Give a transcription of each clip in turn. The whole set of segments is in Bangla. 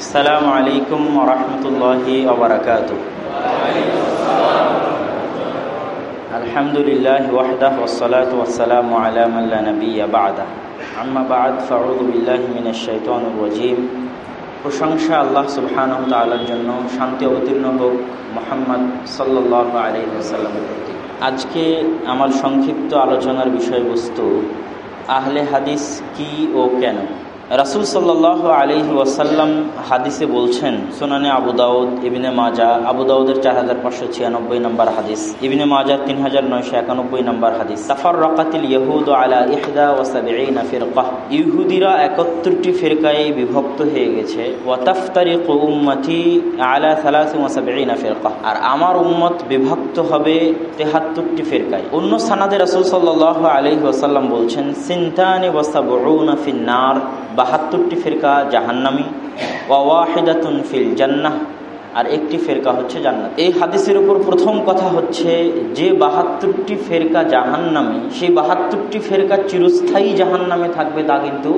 আসসালামু আলাইকুম রহমতুল্লাহি ওবরাকাত আলহামদুলিল্লাহ ওয়াহদাহ ওসলাত ওসালাম আলামাল্লা নবী আবাদা আম্মা বাদ ফারুদুল্লাহ মিনাশাইতন রজিম। প্রশংসা আল্লাহ সুবহান তালার জন্য শান্তি অবতীর্ণ হোক মোহাম্মদ সাল্লাহ আলহিহাসাল্লামের প্রতি। আজকে আমার সংক্ষিপ্ত আলোচনার বিষয়বস্তু, আহলে হাদিস কি ও কেন? রাসুল সাল্লাহ আলহি ওয়াসাল্লাম হাদিসে বলছেন, সোনানে আবু দাউদ, ইবিনে মাজা, আবু দাউদের চার হাজার পাঁচশো ছিয়ানব্বই নম্বর হাদিস, ইবিনে মাজা তিন হাজার নয়শো একানব্বই নম্বর হাদিস। সাফার রকাতিল ইহুদ আলা ইহদা ওয়াসাবিনা ফিরকাহ। ইহুদিরা একাত্তরটি ফেরকায় বিভক্ত হয়ে গেছে। ওয়াতাফতারি উম্মতি আলা সালাস ওয়াসাবিনা ফিরকাহ। আর আমার উম্মত বিভক্ত হবে তেহাত্তরটি ফেরকায়। অন্য সানাদে রাসুল সাল্লাহ আলহি ওয়াসাল্লাম বলছেন, সিনতানি ওয়াসাবুনা ফিন্নার বাহাত্তরটি ফেরকা জাহান্নামি ওয়াহিদাতুন ফিল জান্নাহ, আর একটি ফেরকা হচ্ছে জান্নাত। এই হাদিসের উপর প্রথম কথা হচ্ছে যে বাহাত্তরটি ফেরকা জাহান্নামি, সেই বাহাত্তরটি ফেরকা চিরস্থায়ী জাহান্নামে থাকবে তা কিন্তু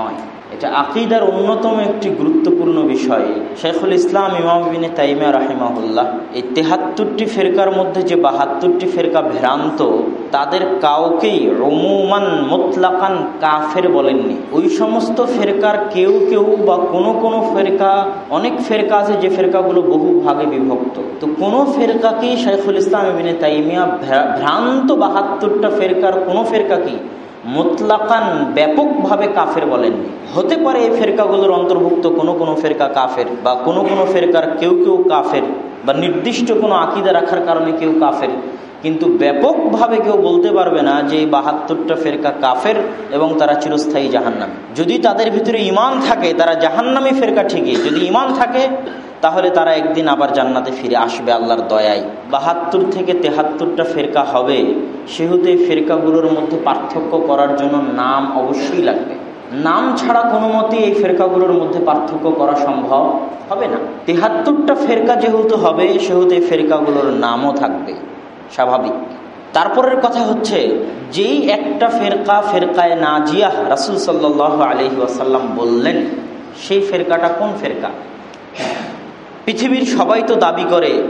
নয়। এটা আকিদার অন্যতম একটি গুরুত্বপূর্ণ বিষয়। শেখুল ইসলাম ইমামিনে তাইমিয়া রাহিমাহুল্লাহ এই তেহাত্তরটি ফেরকার মধ্যে যে বাহাত্তরটি ফেরকা ভ্রান্ত, তাদের কাউকেই রমুমান মোতলাকান কাফের বলেননি। ওই সমস্ত ফেরকার কেউ কেউ বা কোনো কোনো ফেরকা, অনেক ফেরকা আছে যে ফেরকাগুলো বহু ভাগে বিভক্ত। তো কোনো ফেরকাকেই শেখুল ইসলাম ইবিনে তাইমিয়া ভ্রান্ত বাহাত্তরটা ফেরকার কোনো ফেরকাকেই মোতলাকান ব্যাপকভাবে কাফের বলেননি হতে পারে এই ফেরকাগুলোর অন্তর্ভুক্ত কোনো কোনো ফেরকা কাফের বা কোনো কোনো ফেরকার কেউ কেউ কাফের বা নির্দিষ্ট কোনো আকিদা রাখার কারণে কেউ কাফের। কিন্তু ব্যাপকভাবে কেউ বলতে পারবে না যে এই বাহাত্তরটা ফেরকা কাফের এবং তারা চিরস্থায়ী জাহান্নামী। যদি তাদের ভিতরে ইমান থাকে, তারা জাহান্নামী ফেরকা ঠিকই। যদি ইমান থাকে তাহলে তারা একদিন আবার জান্নাতে ফিরে আসবে আল্লাহর দয়ায়। বাহাত্তর থেকে তেহাত্তরটা ফেরকা হবে। সেহেতু এই ফেরকাগুলোর মধ্যে পার্থক্য করার জন্য নাম অবশ্যই লাগবে। নাম ছাড়া কোনো মতে এই ফেরকাগুলোর মধ্যে পার্থক্য করা সম্ভব হবে না। তেহাত্তরটা ফেরকা যেহেতু হবে, সেহেতু এই ফেরকাগুলোর নামও থাকবে। স্বাভাবিক। তারপরের কথা হচ্ছে, যেই একটা ফেরকা ফেরকায় নাজিয়াহ রাসুল সাল্লাহ আলহি আসাল্লাম বললেন, সেই ফেরকাটা কোন ফেরকা? পৃথিবীর সবাই তো দাবি করে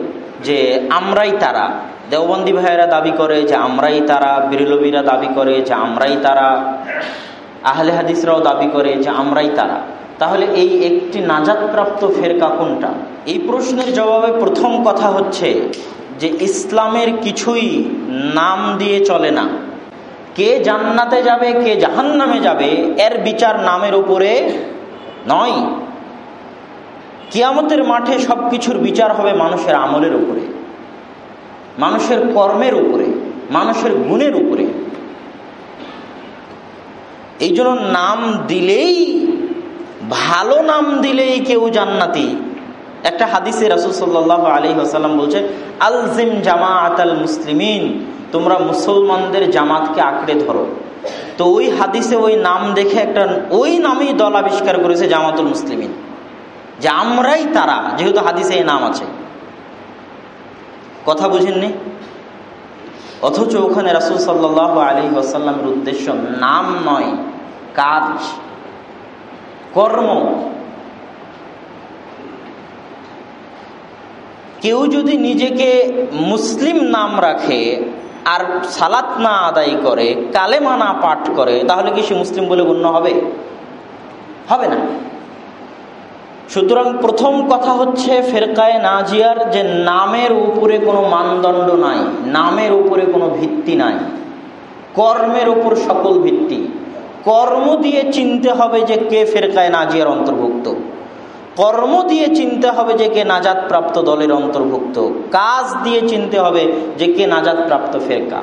যে আমরাই তারা। দেওবন্দি ভাইয়েরা দাবি করে যে আমরাই তারা বিরলবীরা দাবি করে যে আমরাই তারা, আহলে হাদিসরাও দাবি করে যে আমরাই তারা। তাহলে এই একটি নাজাদপ্রাপ্ত ফেরকা কোনটা? এই প্রশ্নের জবাবে প্রথম কথা হচ্ছে যে ইসলামের কিছুই নাম দিয়ে চলে না। কে জান্নাতে যাবে, কে জাহান্নামে যাবে, এর বিচার নামের উপরে নয়। কিয়ামতের মাঠে সব কিছুর বিচার হবে মানুষের আমলের উপরে, মানুষের কর্মের উপরে, মানুষের গুণের উপরে। এই জন্য নাম দিলেই, ভালো নাম দিলেই কেউ জান্নাতি। একটা হাদিসে রাসুল সাল্লাহ আলী আসাল্লাম বলছে, আলজিম জামাত আল মুসলিমিন, তোমরা মুসলমানদের জামাতকে আঁকড়ে ধরো। তো ওই হাদিসে ওই নাম দেখে একটা, ওই নামেই দল আবিষ্কার করেছে জামাতুল মুসলিমিন। যে আমরাই তারা, যেহেতু হাদিসে এই নাম আছে। কথা বুঝেননি? অথচ ওখানে রাসুল সাল্লাহ আলী আসাল্লামের উদ্দেশ্য নাম নয়, কাজ। কর্ম। কেউ যদি নিজেকে মুসলিম নাম রাখে আর সালাত না আদায় করে, কালেমা না পাঠ করে, তাহলে কি সে মুসলিম বলে গণ্য হবে? হবে না। সুতরাং প্রথম কথা হচ্ছে ফেরকায় নাজিয়ার যে নামের উপরে কোনো মানদণ্ড নাই, নামের উপরে কোনো ভিত্তি নাই, কর্মের উপর সকল ভিত্তি। কর্ম দিয়ে চিনতে হবে যে কে ফেরকায় নাজিয়ার অন্তর্ভুক্ত। কর্ম দিয়ে চিনতে হবে যে কে নাজাদ প্রাপ্ত দলের অন্তর্ভুক্ত। কাজ দিয়ে চিনতে হবে যে কে নাজাদ প্রাপ্ত ফেরকা।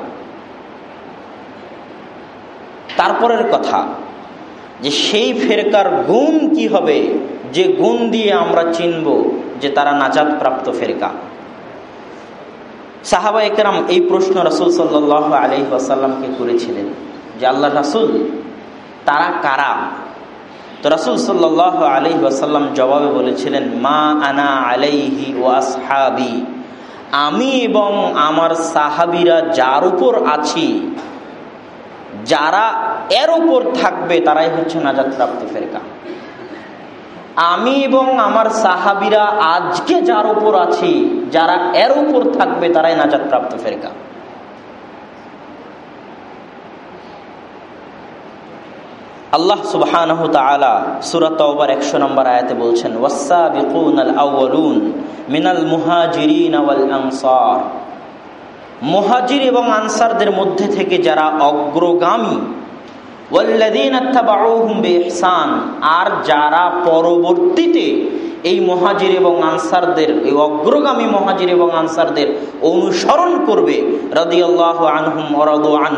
তারপরের কথা যে সেই ফেরকার গুণ কি হবে? যে গুণ দিয়ে আমরা চিনব যে তারা নাজাদ প্রাপ্ত ফেরকা। সাহাবা একরাম এই প্রশ্ন রাসুল সাল্লাহ আলি আসাল্লামকে করেছিলেন যে আল্লাহ রাসুল, তারা কারা? তো রাসুল সাল্লাহ আলি আসাল্লাম জবাবে বলেছিলেন, মা আনা আলাইহি ও আসহাবি। আমি এবং আমার সাহাবিরা যার উপর আছি যারা এর উপর থাকবে, তারাই হচ্ছে নাজাদ প্রাপ্ত ফেরকা আমি এবং আমার সাহাবিরা আজকে যার উপর আছি, যারা এর উপর থাকবে, তারাই নাজাদ প্রাপ্ত ফেরকা আল্লাহ সুবহান সুরাত একশো নম্বর আয়াতে বলছেন মিনাল মুহাজিরিন আনসার। মুহাজির এবং আনসারদের মধ্যে থেকে যারা অগ্রগামী আর যারা পরবর্তীতে এই মহাজির এবং আনসারদের, এই অগ্রগামী মহাজির এবং আনসারদের অনুসরণ করবে রদিয়াল্লাহ আনহুম আন।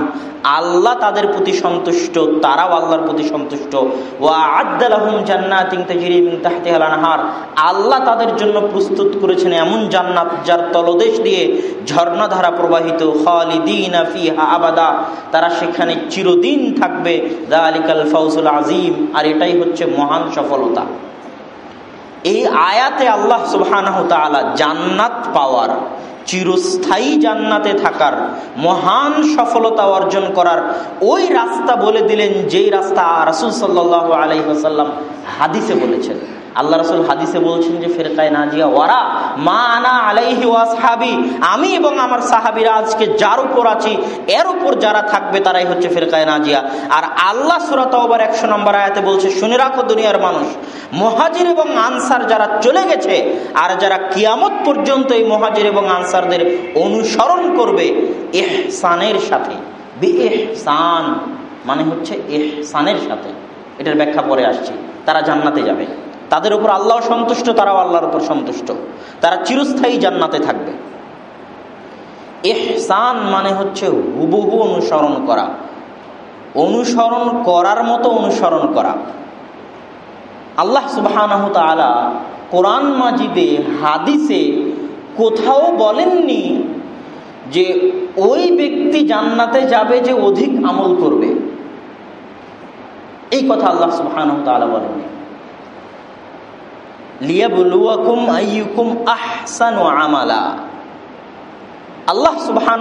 আল্লাহ তাদের প্রতি সন্তুষ্ট, তারাও আল্লাহর প্রতি সন্তুষ্ট। ও আদালাহুম জান্নাতিং আল্লাহ তাদের জন্য প্রস্তুত করেছেন এমন জান্নাত যার তলদেশ দিয়ে ঝর্ণাধারা প্রবাহিত আবাদা। তারা সেখানে চিরদিন থাকবে। দা আলিকাল ফাউজুল আজিম আর এটাই হচ্ছে মহান সফলতা। এই আয়াতে আল্লাহ সুবাহ জান্নাত পাওয়ার, চিরস্থায়ী জান্নাতে থাকার, মহান সফলতা অর্জন করার ওই রাস্তা বলে দিলেন যেই রাস্তা রাসুল সাল্লাহ আলহিহাসাল্লাম হাদিসে বলেছেন। আল্লাহ রসুল হাদিসে বলছেন যে, ফেরকায় নাজিয়া ওয়ারা মা আনা আলাইহি ওয়াসহাবি আমি এবং আমার সাহাবিরা আজকে যার উপর আছি, এর উপর যারা থাকবে তারাই হচ্ছে ফেরকায় নাজিয়া আর আল্লাহ সুরাত ওবার একশো নম্বর আয়াতে বলছে, শুনে রাখো দুনিয়ার মানুষ, মহাজির এবং আনসার যারা চলে গেছে, আর যারা কিয়ামত পর্যন্ত এই মহাজির এবং আনসারদের অনুসরণ করবে এহসানের সাথে মানে হচ্ছে এহসানের সাথে। এটার ব্যাখ্যা পরে আসছি, তারা জান্নাতে যাবে। তাদের উপর আল্লাহ সন্তুষ্ট, তারাও আল্লাহর উপর সন্তুষ্ট। তারা চিরস্থায়ী জান্নাতে থাকবে। এহসান মানে হচ্ছে হুবহু অনুসরণ করা। অনুসরণ করার মতো অনুসরণ করা। আল্লাহ সুবাহ কোরআন মাজিদে, হাদিসে কোথাও বলেননি যে ওই ব্যক্তি জান্নাতে যাবে যে অধিক আমল করবে। এই কথা আল্লাহ সুবাহ বলেননি। আইয়ুকুম আল্লাহ সুবহান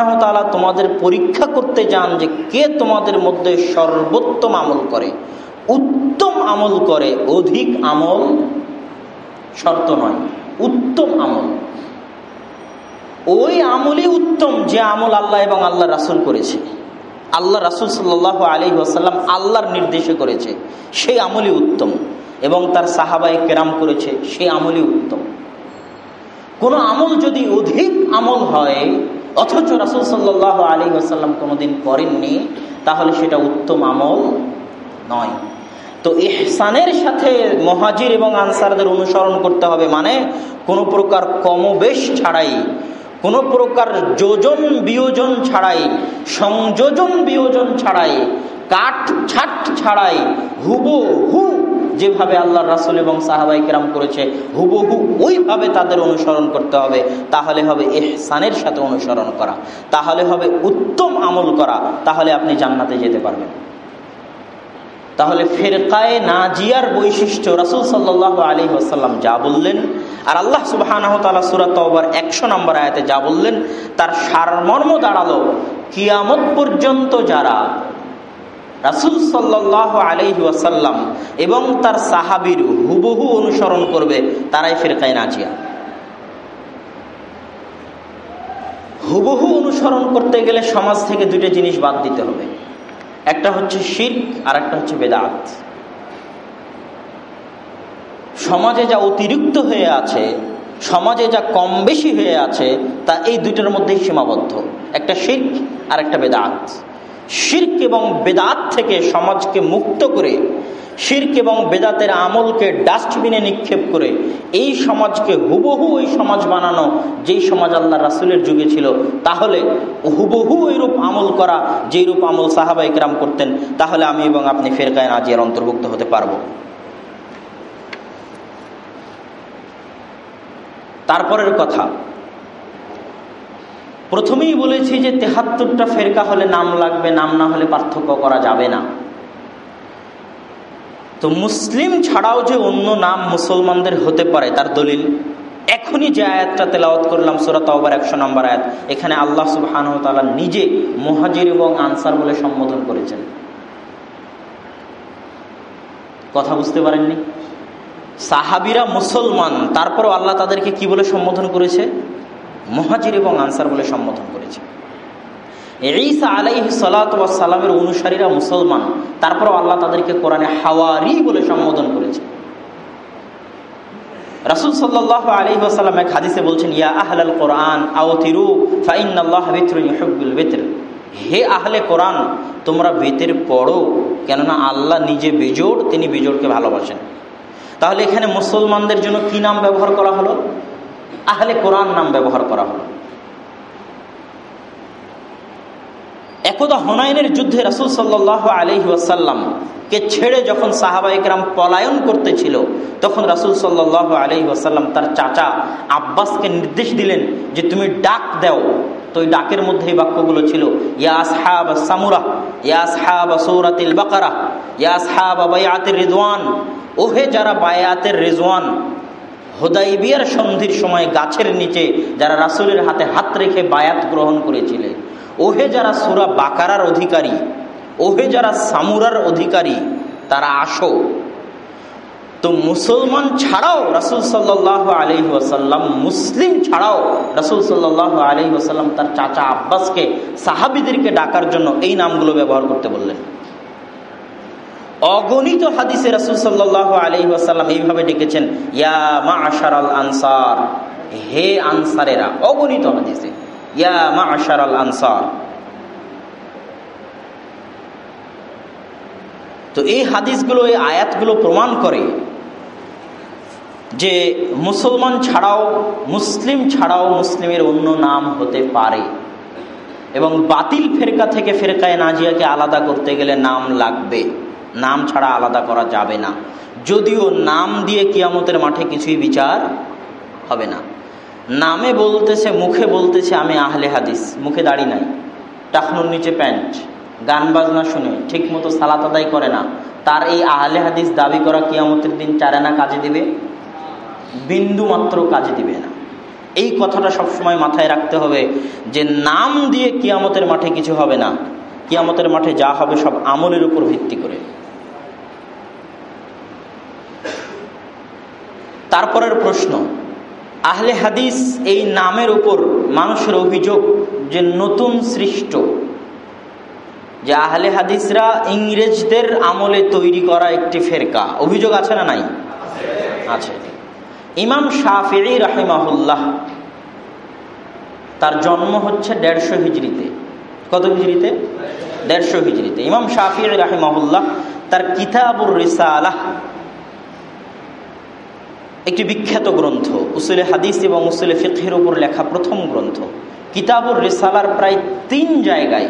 তোমাদের পরীক্ষা করতে যান যে কে তোমাদের মধ্যে সর্বোত্তম আমল করে। উত্তম আমল করে, অধিক আমল শর্ত নয়, উত্তম আমল। ওই আমলই উত্তম যে আমল আল্লাহ এবং আল্লাহ রাসুল করেছে। আল্লাহ রাসুল সাল্লাহ আলী ওয়াসাল্লাম আল্লাহর নির্দেশে করেছে, সেই আমলই উত্তম। এবং তার সাহাবাই কেরাম করেছে, সে আমলই উত্তম। কোন আমল যদি অধিক আমল হয়, অথচ রাসুল সাল্লাহ আলী আসাল্লাম কোনোদিন করেননি, তাহলে সেটা উত্তম আমল নয়। তো ইহসানের সাথে মহাজির এবং আনসারদের অনুসরণ করতে হবে মানে কোনো প্রকার কমবেশ ছাড়াই, কোনো প্রকার যোজন বিয়োজন ছাড়াই, সংযোজন বিয়োজন ছাড়াই কাঠ ছাট ছাড়াই হুবো হু যেভাবে আল্লাহ রাসুল এবং সাহাবাই কেরাম করেছে, হুবহু ওইভাবে তাদের অনুসরণ করতে হবে। তাহলে হবে এহসানের সাথে অনুসরণ করা। তাহলে হবে উত্তম আমল করা। তাহলে আপনি জান্নাতে যেতে পারবেন। তাহলে ফেরকায় নাজিয়ার বৈশিষ্ট্য রাসুল সাল্লাহ আলী আসাল্লাম যা বললেন, আর আল্লাহ সুবাহ সুরাত একশো নম্বর আয়াতে যা বললেন, তার সারমর্ম দাঁড়াল। কিয়ামত পর্যন্ত যারা রাসুল সাল্লাহ আলহি ওয়াসাল্লাম এবং তার সাহাবির হুবহু অনুসরণ করবে, তারাই ফেরকায় নাজিয়া। হুবহু অনুসরণ করতে গেলে সমাজ থেকে দুটো জিনিস বাদ দিতে হবে। একটা হচ্ছে শির্ক আর একটা হচ্ছে বেদাত। সমাজে যা অতিরিক্ত হয়ে আছে, সমাজে যা কম বেশি হয়ে আছে, তা এই দুইটার মধ্যেই সীমাবদ্ধ। একটা শির্ক আর একটা বেদাত। শির্ক এবং বেদাত থেকে সমাজকে মুক্ত করে, শির্ক এবং বেদাতের আমলকে ডাস্টবিনে নিক্ষেপ করে, এই সমাজকে হুবহু ওই সমাজ বানানো, যেই সমাজ আল্লাহ রাসুলের যুগে ছিল, তাহলে হুবহু ওইরূপ আমল করা যেই রূপ আমল সাহাবাই কেরাম করতেন, তাহলে আমি এবং আপনি ফেরকায় নাজিয়ার অন্তর্ভুক্ত হতে পারব। তারপরের কথা প্রথমেই বলেছি যে তেহাত্তরটা ফেরকা হলে নাম লাগবে, নাম না হলে পার্থক্য করা যাবে না। তো মুসলিম ছাড়াও যে অন্য নাম মুসলমানদের হতে পারে, তার দলিল, এখনই যে আয়াতটা তেলাওয়াত করলাম সুরাত আবার একশো নম্বর আয়াত, এখানে আল্লাহ সুবাহান নিজে মহাজির এবং আনসার বলে সম্বোধন করেছেন। কথা বুঝতে পারেননি? সাহাবিরা মুসলমান, তারপরও আল্লাহ তাদেরকে কি বলে সম্বোধন করেছে? মহাজির এবং আনসার বলে সম্বোধন করেছে। ঈসা আলাইহ সালাতামের অনুসারীরা মুসলমান, তারপরও আল্লাহ তাদেরকে কোরআনে হাওয়ারি বলে সম্বোধন করেছে। রাসুল সাল্লাহ আলী আসাল্লাম এক হাদিসে বলছেন, ইয়া আহলাল কোরআন আওতিরু ফাইনাল্লাহ বিতরুল বেতর। হে আহলে কোরআন, তোমরা বেতের পড়ো, কেননা আল্লাহ নিজে বেজোড়, তিনি বেজোড়কে ভালোবাসেন। তাহলে এখানে মুসলমানদের জন্য কি নাম ব্যবহার করা হলো? আহলে কোরআন নাম ব্যবহার করা হলো। একদা হনায়নের যুদ্ধে রাসুল সাল্লাহ আলহি ওয়াসাল্লাম কে ছেড়ে যখন সাহাবাইকরাম পলায়ন করতেছিল, তখন রাসুল সাল্লাহ আলহি ওয়াসাল্লাম তার চাচা আব্বাসকে নির্দেশ দিলেন যে তুমি ডাক দাও। তো ওই ডাকের মধ্যে এই বাক্যগুলো ছিল ইয়াস হাব সামুরা ইয়াস হাব সৌরাতিল বাকারা ইয়াস হাব বায়াতের রিজওয়ান ওহে যারা বায়াতের রেজওয়ান হোদাইবিয়ার সন্ধির সময় গাছের নিচে যারা রাসুলের হাতে হাত রেখে বায়াত গ্রহণ করেছিলেন, ওহে যারা সুরা বাকারার অধিকারী, ওহে যারা সামুরার অধিকারী, তারা আসো। তো মুসলমান ছাড়াও রাসুল সাল্লাহ আলহি ওয়াসাল্লাম, মুসলিম ছাড়াও রাসুল সাল্লাহ আলহি ওয়াসাল্লাম তার চাচা আব্বাসকে, সাহাবিদেরকে ডাকার জন্য এই নামগুলো ব্যবহার করতে বললেন। অগণিত হাদিসে রাসুল সাল্লাহ আলহি ওয়াসাল্লাম এইভাবে ডেকেছেন, ইয়া মা আশার আল আনসার। হে আনসারেরা, অগণিত হাদিসে, ইয়া মা আশার আল আনসার। তো এই হাদিসগুলো, এই আয়াতগুলো প্রমাণ করে যে মুসলমান ছাড়াও, মুসলিম ছাড়াও মুসলিমের অন্য নাম হতে পারে এবং বাতিল ফেরকা থেকে ফেরকায় নাজিয়াকে আলাদা করতে গেলে নাম লাগবে। নাম ছাড়া আলাদা করা যাবে না। যদিও নাম দিয়ে কিয়ামতের মাঠে কিছুই বিচার হবে না। নামে বলতেছে, মুখে বলতেছে, আমি আহলে হাদিস। মুখে দাড়ি নাই। টাকনুর নিচে প্যান্ট। গান বাজনা শুনে। ঠিক মতো সালাত আদায় করে না। তার এই আহলে হাদিস দাবি করা কিয়ামতের দিন চারে না কাজে দিবে? বিন্দু মাত্র কাজে দিবে না। এই কথাটা সবসময় মাথায় রাখতে হবে যে, নাম দিয়ে কিয়ামতের মাঠে কিছু হবে না। কিয়ামতের মাঠে যা হবে সব আমলের উপর ভিত্তি করে। তারপরের প্রশ্ন, আহলে হাদিস এই নামের উপর মানুষের অভিযোগ যে নতুন সৃষ্ট, যে আহলে হাদিসরা ইংরেজদের আমলে তৈরি করা একটি ফেরকা, অভিযোগ আছে না নাই? আছে। ইমাম শাহি রাহিমাহুল্লাহ, তার জন্ম হচ্ছে দেড়শো হিজড়িতে। কত হিজড়িতে দেড়শো হিজড়িতে ইমাম শাহি রাহিমাহুল্লাহ তার কিতাবুর রিসালাহ, একটি বিখ্যাত গ্রন্থ, উসুলে হাদিস এবং উসুলে ফিকের উপর লেখা প্রথম গ্রন্থ। কিতাবুর রিসালার প্রায় তিন জায়গায়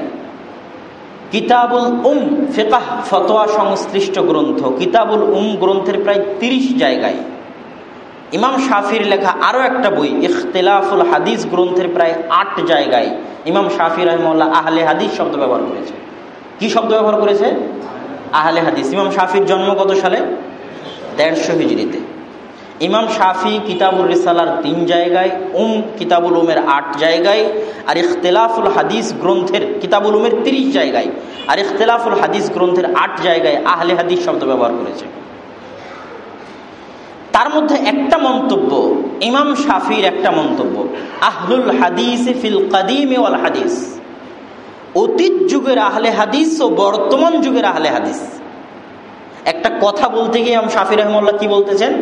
কিতাবুল উম, ফেকাহ, ফতোয়া সংশ্লিষ্ট গ্রন্থ, কিতাবুল উম গ্রন্থের প্রায় তিরিশ জায়গায়। ইমাম শাফির লেখা আরও একটা বই, ইখতলাফুল হাদিস গ্রন্থের প্রায় আট জায়গায় ইমাম শাফি রহমল্লা আহলে হাদিস শব্দ ব্যবহার করেছে। কি শব্দ ব্যবহার করেছে? আহলে হাদিস। ইমাম শাফির জন্ম কত সালে? দেড়শো হিজড়িতে। ইমাম শাফি কিতাবুল রিসালার তিন জায়গায়, উম কিতাবুল উমের আট জায়গায়, আর ইখতলাফুল হাদিস গ্রন্থের কিতাবুল উমের তিরিশ জায়গায়, আর ইখতলাফুল হাদিস গ্রন্থের আট জায়গায় আহলে হাদিস শব্দ ব্যবহার করেছে। তার মধ্যে একটা মন্তব্য, ইমাম শাফির একটা মন্তব্য, আহলুল হাদিস ফিল কাদিম ওয়াল হাদিস। অতীত যুগের আহলে হাদিস ও বর্তমান যুগের আহলে হাদিস। একটা কথা বলতে গিয়ে ইমাম শাফি রহমল্লা কি বলতেছেন?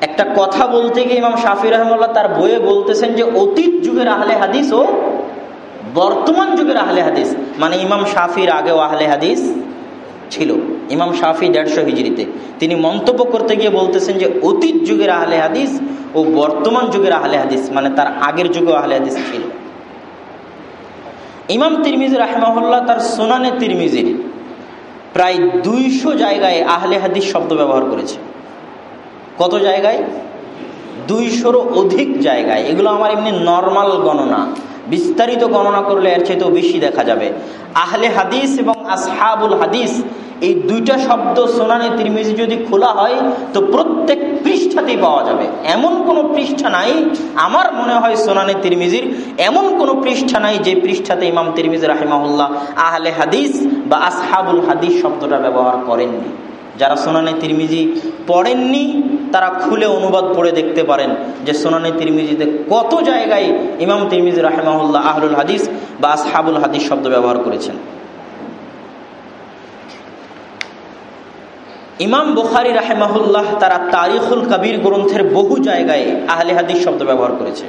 একটা কথা বলতে গিয়ে ইমাম শাফি রহমল্লা তার বইয়ে বলতেছেন যে, অতীত যুগের আহলে হাদিস ও বর্তমান যুগের আহলে হাদিস। মানে ইমাম শাফির আগেও আহলে হাদিস ছিল। ইমাম শাফি দেড়শো হিজড়িতে। তিনি মন্তব্য করতে গিয়ে বলতেছেন যে, অতীত যুগের আহলে হাদিস ও বর্তমান যুগের আহলে হাদিস মানে তার আগের যুগেও আহলে হাদিস ছিল। ইমাম তিরমিজি রাহমাহুল্লাহ তার সোনানে তিরমিজির প্রায় দুইশো জায়গায় আহলে হাদিস শব্দ ব্যবহার করেছে। কত জায়গায়? দুইশোরও অধিক জায়গায়। এগুলো আমার এমনি নর্মাল গণনা। বিস্তারিত গণনা করলে এর চাইতেও বেশি দেখা যাবে। আহলে হাদিস এবং আসহাবুল হাদিস, এই দুইটা শব্দ সোনানি তিরমিজি যদি খোলা হয়, তো প্রত্যেক পৃষ্ঠাতেই পাওয়া যাবে। এমন কোনো পৃষ্ঠা নাই, আমার মনে হয় সোনানি তিরমিজির এমন কোনো পৃষ্ঠা নাই যে পৃষ্ঠাতে ইমাম তিরমিজি রাহিমাহুল্লাহ আহলে হাদিস বা আসহাবুল হাদিস শব্দটা ব্যবহার করেননি। যারা সোনানে তিরমিজি পড়েননি, তারা খুলে অনুবাদ পড়ে দেখতে পারেন যে সোনানে তিরমিজিতে কত জায়গায় ইমাম তিরমিজি রাহেমাহুল্লাহ আহলুল হাদিস বা আসহাবুল হাদিস শব্দ ব্যবহার করেছেন। ইমাম বুখারি রাহেমাহুল্লাহ তারা তারিখুল কবির গ্রন্থের বহু জায়গায় আহলে হাদিস শব্দ ব্যবহার করেছে।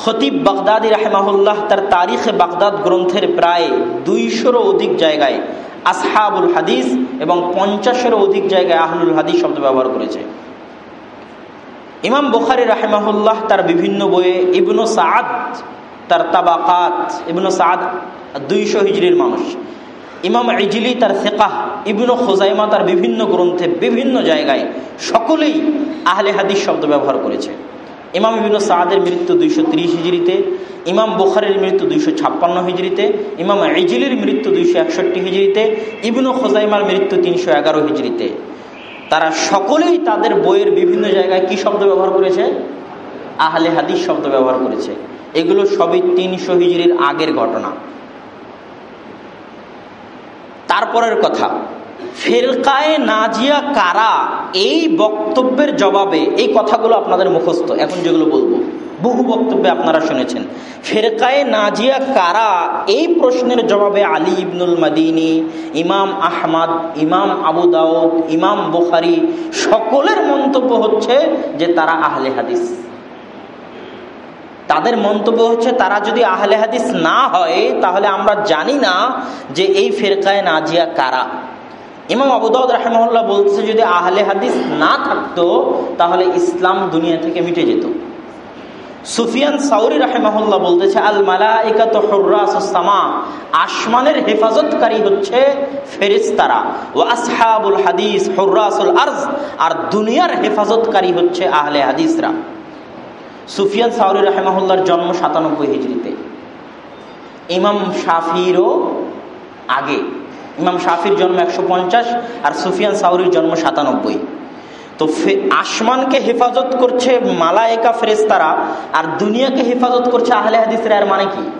খতিব বাগদাদি রাহেমাহুল্লাহ তার তারিখে বাগদাদ গ্রন্থের প্রায় দুইশোরও অধিক জায়গায় আসহাবুল হাদিস এবং পঞ্চাশেরও অধিক জায়গায় আহলুল হাদিস শব্দ ব্যবহার করেছে। ইমাম বুখারি রাহেমাহুল্লাহ তার বিভিন্ন বইয়ে ইবনু সাদ তার তাবাকাত, ইবনু সাদ দুইশো হিজড়ির মানুষ। ইমাম ইজিলি তার সেকাহ ইবনু খোজাইমা তার বিভিন্ন গ্রন্থে বিভিন্ন জায়গায় সকলেই আহলে হাদিস শব্দ ব্যবহার করেছে। ইমাম ইবিন সাদের মৃত্যু দুইশো ত্রিশ হিজড়িতে ইমাম বুখারের মৃত্যু দুইশো ছাপ্পান্ন হিজড়িতে ইমাম ইজিলির মৃত্যু দুইশো একষট্টি হিজড়িতে ইবনু খোজাইমার মৃত্যু তিনশো এগারো হিজড়িতে তারা সকলেই তাদের বইয়ের বিভিন্ন জায়গায় কি শব্দ ব্যবহার করেছে? আহলে হাদিস শব্দ ব্যবহার করেছে। এগুলো সবই তিনশো হিজড়ির আগের ঘটনা। তারপরের কথা, ফেরকায় নাজিয়া কারা এই বক্তব্যের জবাবে এই কথাগুলো আপনাদের মুখস্থ। এখন যেগুলো বলব। বহু বক্তব্যে আপনারা শুনেছেন। ফেরকায় নাজিয়া কারা? এই প্রশ্নের জবাবে আলী ইবনুল মাদিনী, ইমাম আহমাদ, ইমাম আবু দাউদ, ইমাম বুখারি সকলের মন্তব্য হচ্ছে যে তারা আহলে হাদিস। তাদের মন্তব্য হচ্ছে তারা যদি আহলে হাদিস না হয়, তাহলে আমরা জানি না যে এই ফেরকায় নাজিয়া কারা। ইমাম আবুদাউদ রাহেমহল্লা বলছে, যদি আহলে হাদিস না থাকতো, তাহলে ইসলাম দুনিয়া থেকে মিটে যেত। সুফিয়ান সাউরি রাহেমাহুল্লাহ বলতেছে, আল মালাইকাত হুররাসুসামা আসমানের হেফাজতকারী হচ্ছে ফেরেশতারা। ও আসহাবুল হাদিস হুররাসুল আরজ। আর দুনিয়ার হেফাজতকারী হচ্ছে আহলে হাদিসরা। সুফিয়ান সাউরি রাহেমাহুল্লার জন্ম সাতানব্বই হিজড়িতে। ইমাম শাফিরও আগে। ইমাম শাফির জন্ম একশো পঞ্চাশ আর সুফিয়ান সাউরির জন্ম সাতানব্বই। তো আসমানকে হেফাজত করছে মালায়েকা ফেরেস্তারা আর দুনিয়াকে হেফাজত করছে আহলে হাদিসের, এর মানে কি?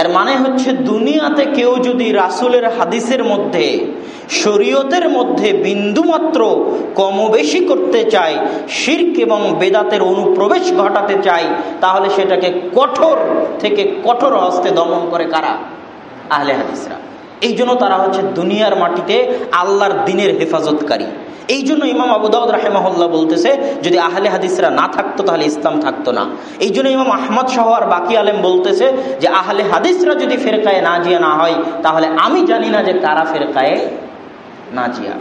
এর মানে হচ্ছে দুনিয়াতে কেউ যদি রাসুলের হাদিসের মধ্যে, শরীয়তের মধ্যে বিন্দুমাত্র কম বেশি করতে চায়, শির্ক এবং বেদাতের অনুপ্রবেশ ঘটাতে চায়, তাহলে সেটাকে কঠোর থেকে কঠোর হস্তে দমন করে কারা? আহলে হাদিসরা। এই জন্য তারা হচ্ছে দুনিয়ার মাটিতে আল্লাহর দিনের হেফাজতকারী। এই জন্য ইমাম আবুদাউদ রাহেমাহুল্লাহ বলতেছে, যদি আহলে হাদিসরা না থাকতো তাহলে ইসলাম থাকতো না। এই জন্য ইমাম আহমদ শাহ আর বাকি আলেম বলতেছে যে, আহলে হাদিসরা যদি ফেরকায় নাজিয়া না হয়, তাহলে আমি জানি না যে কারা ফেরকায়ে নাজিয়া।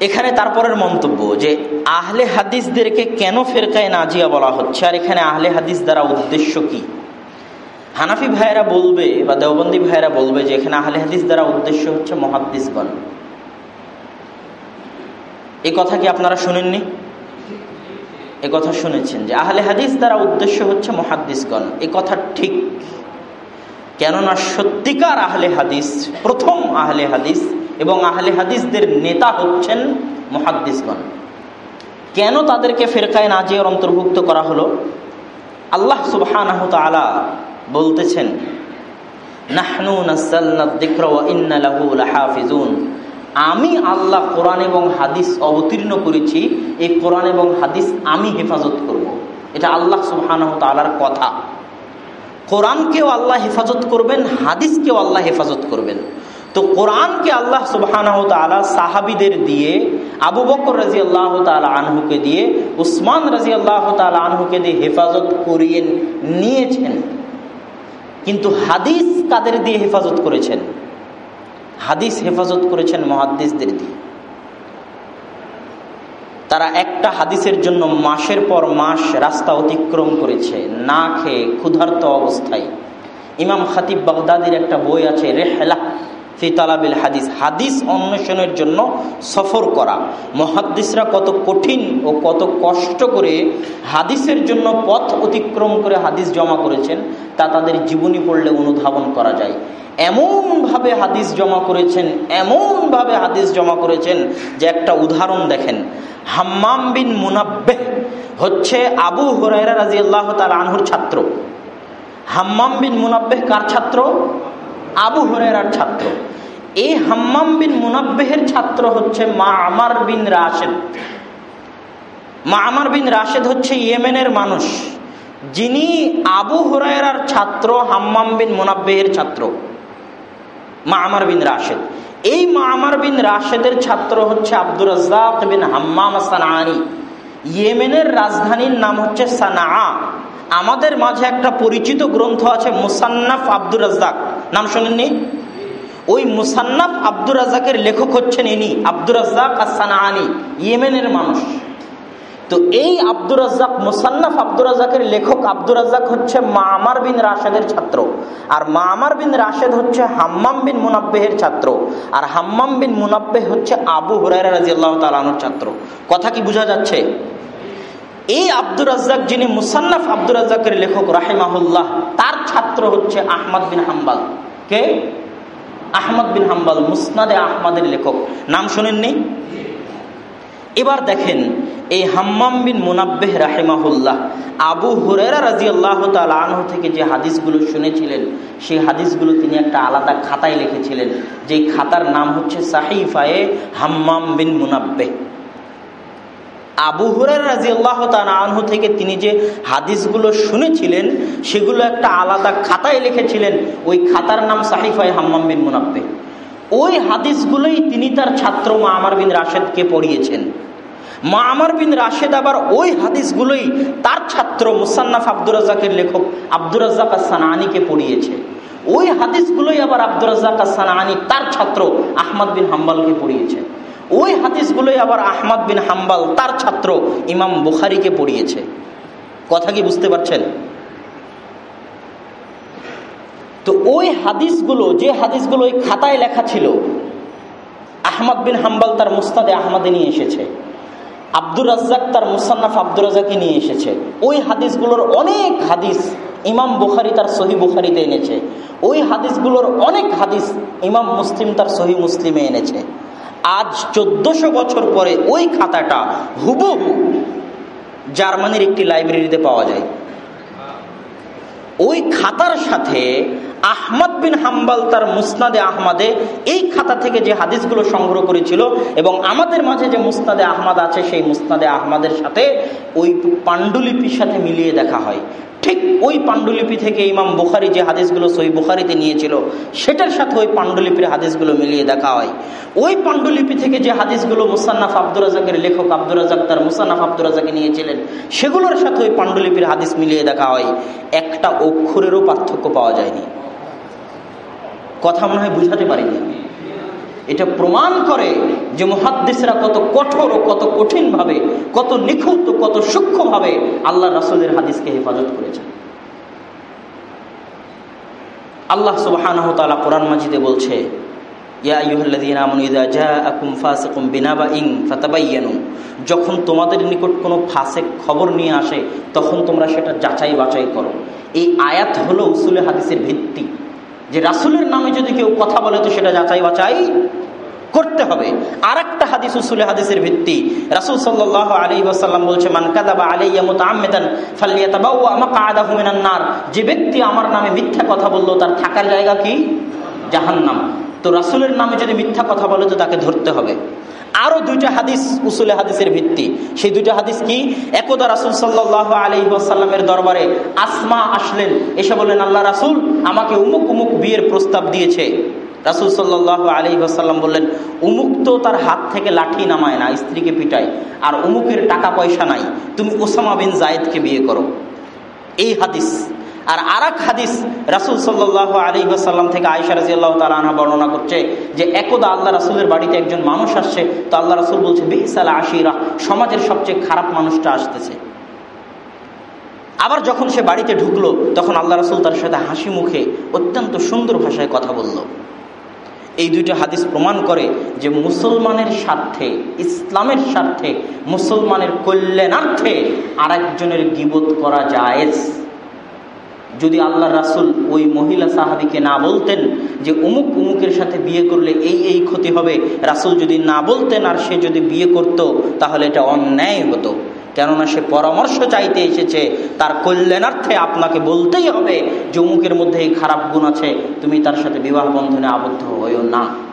এখানে তারপরের মন্তব্য যে, আহলে হাদিসদেরকে কেন ফেরকায় নাজিয়া বলা হচ্ছে? আর এখানে আহলে হাদিস দ্বারা উদ্দেশ্য কি? হানাফি ভাইয়েরা বলবে বা দেওবন্দি ভাইয়েরা বলবে যে এখানে আহলে হাদিস দ্বারা উদ্দেশ্য হচ্ছে মহাদ্দিসগণ এই কথা কি আপনারা শুনেননি? এ কথা শুনেছেন যে আহলে হাদিস দ্বারা উদ্দেশ্য হচ্ছে মহাদ্দিসগণ এ কথা ঠিক। কেননা সত্যিকার আহলে হাদিস প্রথম আহলে হাদিস এবং আহলে হাদিসদের নেতা হচ্ছেন মহাদ্দিসগণ কেন তাদেরকে ফেরকায় নাজিয়ার অন্তর্ভুক্ত করা হলো? আল্লাহ সুবাহ বলতেছেন আমি আল্লাহ কোরআন এবং হাদিস অবতীর্ণ করেছি, এই কোরআন এবং হাদিস আমি হেফাজত করব। এটা আল্লাহ সুবাহ তালার কথা। কোরআনকেও আল্লাহ হেফাজত করবেন, হাদিসকেও আল্লাহ হেফাজত করবেন। তো কোরআনকে আল্লাহ সুবাহ সাহাবিদের দিয়ে, আবু বকর রাজি আল্লাহ আনহুকে দিয়ে, উসমান রাজি আল্লাহ আনহুকে দিয়ে হেফাজত করিয়ে নিয়েছেন। কিন্তু হাদিস কাদের দিয়ে হেফাজত করেছেন? হাদিস হেফাজত করেছেন মহাদিসদের দিয়ে। তারা একটা হাদিসের জন্য মাসের পর মাস রাস্তা অতিক্রম করেছে, না খেয়ে ক্ষুধার্ত অবস্থায়। ইমাম খাতিব বাগদাদির একটা বই আছে রেহেলা ফি তালাবিল হাদিস। হাদিস অন্বেষণের জন্য সফর করা। মহাদ্দিসরা কত কঠিন ও কত কষ্ট করে হাদিসের জন্য পথ অতিক্রম করে হাদিস জমা করেছেন, তা তাদের জীবনী পড়লে অনুধাবন করা যায়। এমনভাবে হাদিস জমা করেছেন, এমনভাবে হাদিস জমা করেছেন যে একটা উদাহরণ দেখেন। হাম্মাম বিন মুনাব্বে হচ্ছে আবু হরাইরা রাজি আল্লাহ তাল আনহুর ছাত্র। হাম্মাম বিন মুনাব্বে কার ছাত্র? আবু হরেরার ছাত্র। এই হাম্মাম বিন মুনাব্বেহের ছাত্র হচ্ছে মা আমার বিন রাশেদ। মা আমার বিন রাশেদ হচ্ছে ইয়েমেনের মানুষ। যিনি আবু হুরায়রার ছাত্র, হাম্মাম বিন মুনাব্বেহের ছাত্র। মা আমার বিন রাশেদ। এই মা আমার বিন রাশেদের ছাত্র হচ্ছে আব্দুর রাজ্জাক বিন হাম্মাম সানানি। ইয়েমেনের রাজধানীর নাম হচ্ছে সানা আমাদের মাঝে একটা পরিচিত গ্রন্থ আছে মুসান্নাফ আব্দুর রাজ্জাক। নাম শোনেননি? ওই মুসান্নাফ আব্দুর রাজাকের লেখক হচ্ছেন ইনি, আব্দুর রাজ্জাক আসানানি ইয়েমেনের মানুষ। তো এই আব্দুর রাজ্জাক, মুসান্নাফ আব্দুর রাজাকের লেখক আব্দুর রাজ্জাক হচ্ছে মামার বিন রাশেদের ছাত্র। আর মামার বিন রাশেদ হচ্ছে হাম্মাম বিন মুনাব্বেহের ছাত্র। আর হাম্মাম বিন মুনাব্বেহ হচ্ছে আবু হুরাইরা রাজি আল্লাহ তালানোর ছাত্র। কথা কি বোঝা যাচ্ছে? এই আব্দুর রাজ্জাক যিনি মুসান্নাফ আব্দুর রাজ্জাকের লেখক রাহেমাহুল্লাহ, তার ছাত্র হচ্ছে আহমদ বিন হাম্বাল। কে? আহমদ বিন হাম্বাল, মুসনাদে আহমদের লেখক। নাম শোনেননি? এবার দেখেন, এই হাম্মাম বিন মুনাব্বেহ রাহেমাহুল্লাহ, আবু হুরেরা রাজি আল্লাহ আনহু থেকে যে হাদিসগুলো শুনেছিলেন, সেই হাদিসগুলো তিনি একটা আলাদা খাতায় লিখেছিলেন, যে খাতার নাম হচ্ছে সাহিফায়ে হাম্মাম বিন মুনাব্বেহ। আবু হুরের রাজি আল্লাহ আনহু থেকে তিনি যে হাদিসগুলো শুনেছিলেন, সেগুলো একটা আলাদা খাতায় লিখেছিলেন। ওই খাতার নাম সাহিফায় হাম্মাম বিন মুনাব্বে। ওই হাদিসগুলোই তিনি তার ছাত্র মা আমার বিন রাশেদকে পড়িয়েছেন। মা আমার বিন রাশেদ আবার ওই হাদিসগুলোই তার ছাত্র মুসান্নাফ আব্দুর রাজাকের লেখক আব্দুর রাজাক সানানিকে পড়িয়েছে। ওই হাদিসগুলোই আবার আব্দুর রাজাক সানানি তার ছাত্র আহমদ বিন হাম্বালকে পড়িয়েছে। ওই হাদিসগুলোই আবার আহমদ বিন হাম্বাল, তার ছাত্র, ইমাম বুখারিকে পড়িয়েছে। কথা কি বুঝতে পারছেন? তো ওই হাদিসগুলো, যে হাদিসগুলো ওই খাতায় লেখা ছিল, আহমদ বিন হাম্বাল তার মুস্তাদে আহমদে নিয়ে এসেছে, আব্দুর রাজ্জাক তার মুসান্নাফ আব্দুর রাজাকে নিয়ে এসেছে। ওই হাদিসগুলোর অনেক হাদিস ইমাম বুখারি তার সহি বুখারিতে এনেছে। ওই হাদিসগুলোর অনেক হাদিস ইমাম মুসলিম তার সহি মুসলিমে এনেছে। আজ চোদ্দশো বছর পরে ওই খাতাটা হুবহু জার্মানির একটি লাইব্রেরিতে পাওয়া যায়। ওই খাতার সাথে আহমদ বিন হাম্বাল তার মুসনাদে আহমাদে এই খাতা থেকে যে হাদিসগুলো সংগ্রহ করেছিল এবং আমাদের মাঝে যে মুসনাদে আহমাদ আছে, সেই মুসনাদে আহমাদের সাথে ওই পাণ্ডুলিপির সাথে মিলিয়ে দেখা হয়। ঠিক ওই পাণ্ডুলিপি থেকে ইমাম বুখারি যে হাদিসগুলো সই বুখারিতে নিয়েছিল, সেটার সাথে ওই পাণ্ডুলিপির হাদিসগুলো মিলিয়ে দেখা হয়। ওই পাণ্ডুলিপি থেকে যে হাদিসগুলো মুসান্নাফ আব্দুর রাজাকের লেখক আব্দুর রাজাক তার মুসান্নাফ আব্দুর রাজাকে নিয়েছিলেন, সেগুলোর সাথে ওই পাণ্ডুলিপির হাদিস মিলিয়ে দেখা হয়। একটা অক্ষরেরও পার্থক্য পাওয়া যায়নি। কথা মনে হয় বুঝাতে পারিনি। এটা প্রমাণ করে যে মহাদ্দেশরা কত কঠোর ও কত কঠিন ভাবে কত নিখুঁত কত সূক্ষ্ম ভাবে আল্লাহ রাসুলের হাদিসকে হেফাজত করেছেন। আল্লাহ সুবাহান কোরআন মাজিদে বলছে যখন তোমাদের নিকট কোনো ফাসেক খবর নিয়ে আসে, তখন তোমরা সেটা যাচাই বাছাই করো। এই আয়াত হলো উসুলে হাদিসের ভিত্তি। যে রাসুলের নামে যদি কেউ কথা বলে তো সেটা যাচাই বাচাই করতে হবে। আর একটা হাদিস উসুলে হাদিসের ভিত্তি। রাসুল সাল্লাহ আলী ওসাল্লাম বলছে আদা হুমিনান্নার যে ব্যক্তি আমার নামে মিথ্যা কথা বলল, তার থাকার জায়গা কি? জাহান্নাম। তো রাসুলের নামে যদি মিথ্যা কথা বলে তো তাকে ধরতে হবে। আরও দুইটা হাদিস, উসুলে হাদিসের ভিত্তি। সেই দুইটা হাদিস কি? একদা রাসুল সাল্লাহ আলহিহাসাল্লামের দরবারে আসমা আসলেন, এসে বললেন, আল্লাহ রাসুল আমাকে উমুক উমুক বিয়ের প্রস্তাব দিয়েছে। রাসুল সাল্লাহ আলী আসাল্লাম বললেন, উমুক তো তার হাত থেকে লাঠি নামায় না, স্ত্রীকে পিটায়, আর উমুকের টাকা পয়সা নাই, তুমি ওসামা বিন জায়েদকে বিয়ে করো। এই হাদিস আর আর হাদিস রাসুল সাল্লাহ আলী থেকে আয়সা রাজি আল্লাহ তালা বর্ণনা করছে যে একদা আল্লাহ রাসুলের বাড়িতে একজন মানুষ আসছে, তো আল্লাহ রাসুল বলছে বেসালা আশিরা, সমাজের সবচেয়ে খারাপ মানুষটা আসতেছে। আবার যখন সে বাড়িতে ঢুকলো, তখন আল্লাহ রাসুল তার সাথে হাসি মুখে অত্যন্ত সুন্দর ভাষায় কথা বলল। এই দুইটা হাদিস প্রমাণ করে যে মুসলমানের স্বার্থে, ইসলামের স্বার্থে, মুসলমানের কল্যাণার্থে আরেকজনের গিবোধ করা যায় যদি আল্লাহ রাসুল ওই মহিলা সাহাবিকে না বলতেন যে উমুক উমুকের সাথে বিয়ে করলে এই এই ক্ষতি হবে, রাসুল যদি না বলতেন আর সে যদি বিয়ে করত, তাহলে এটা অন্যায় হতো। কেননা সে পরামর্শ চাইতে এসেছে, তার কল্যাণার্থে আপনাকে বলতেই হবে যে উমুকের মধ্যে এই খারাপ গুণ আছে, তুমি তার সাথে বিবাহ বন্ধনে আবদ্ধ হইও না।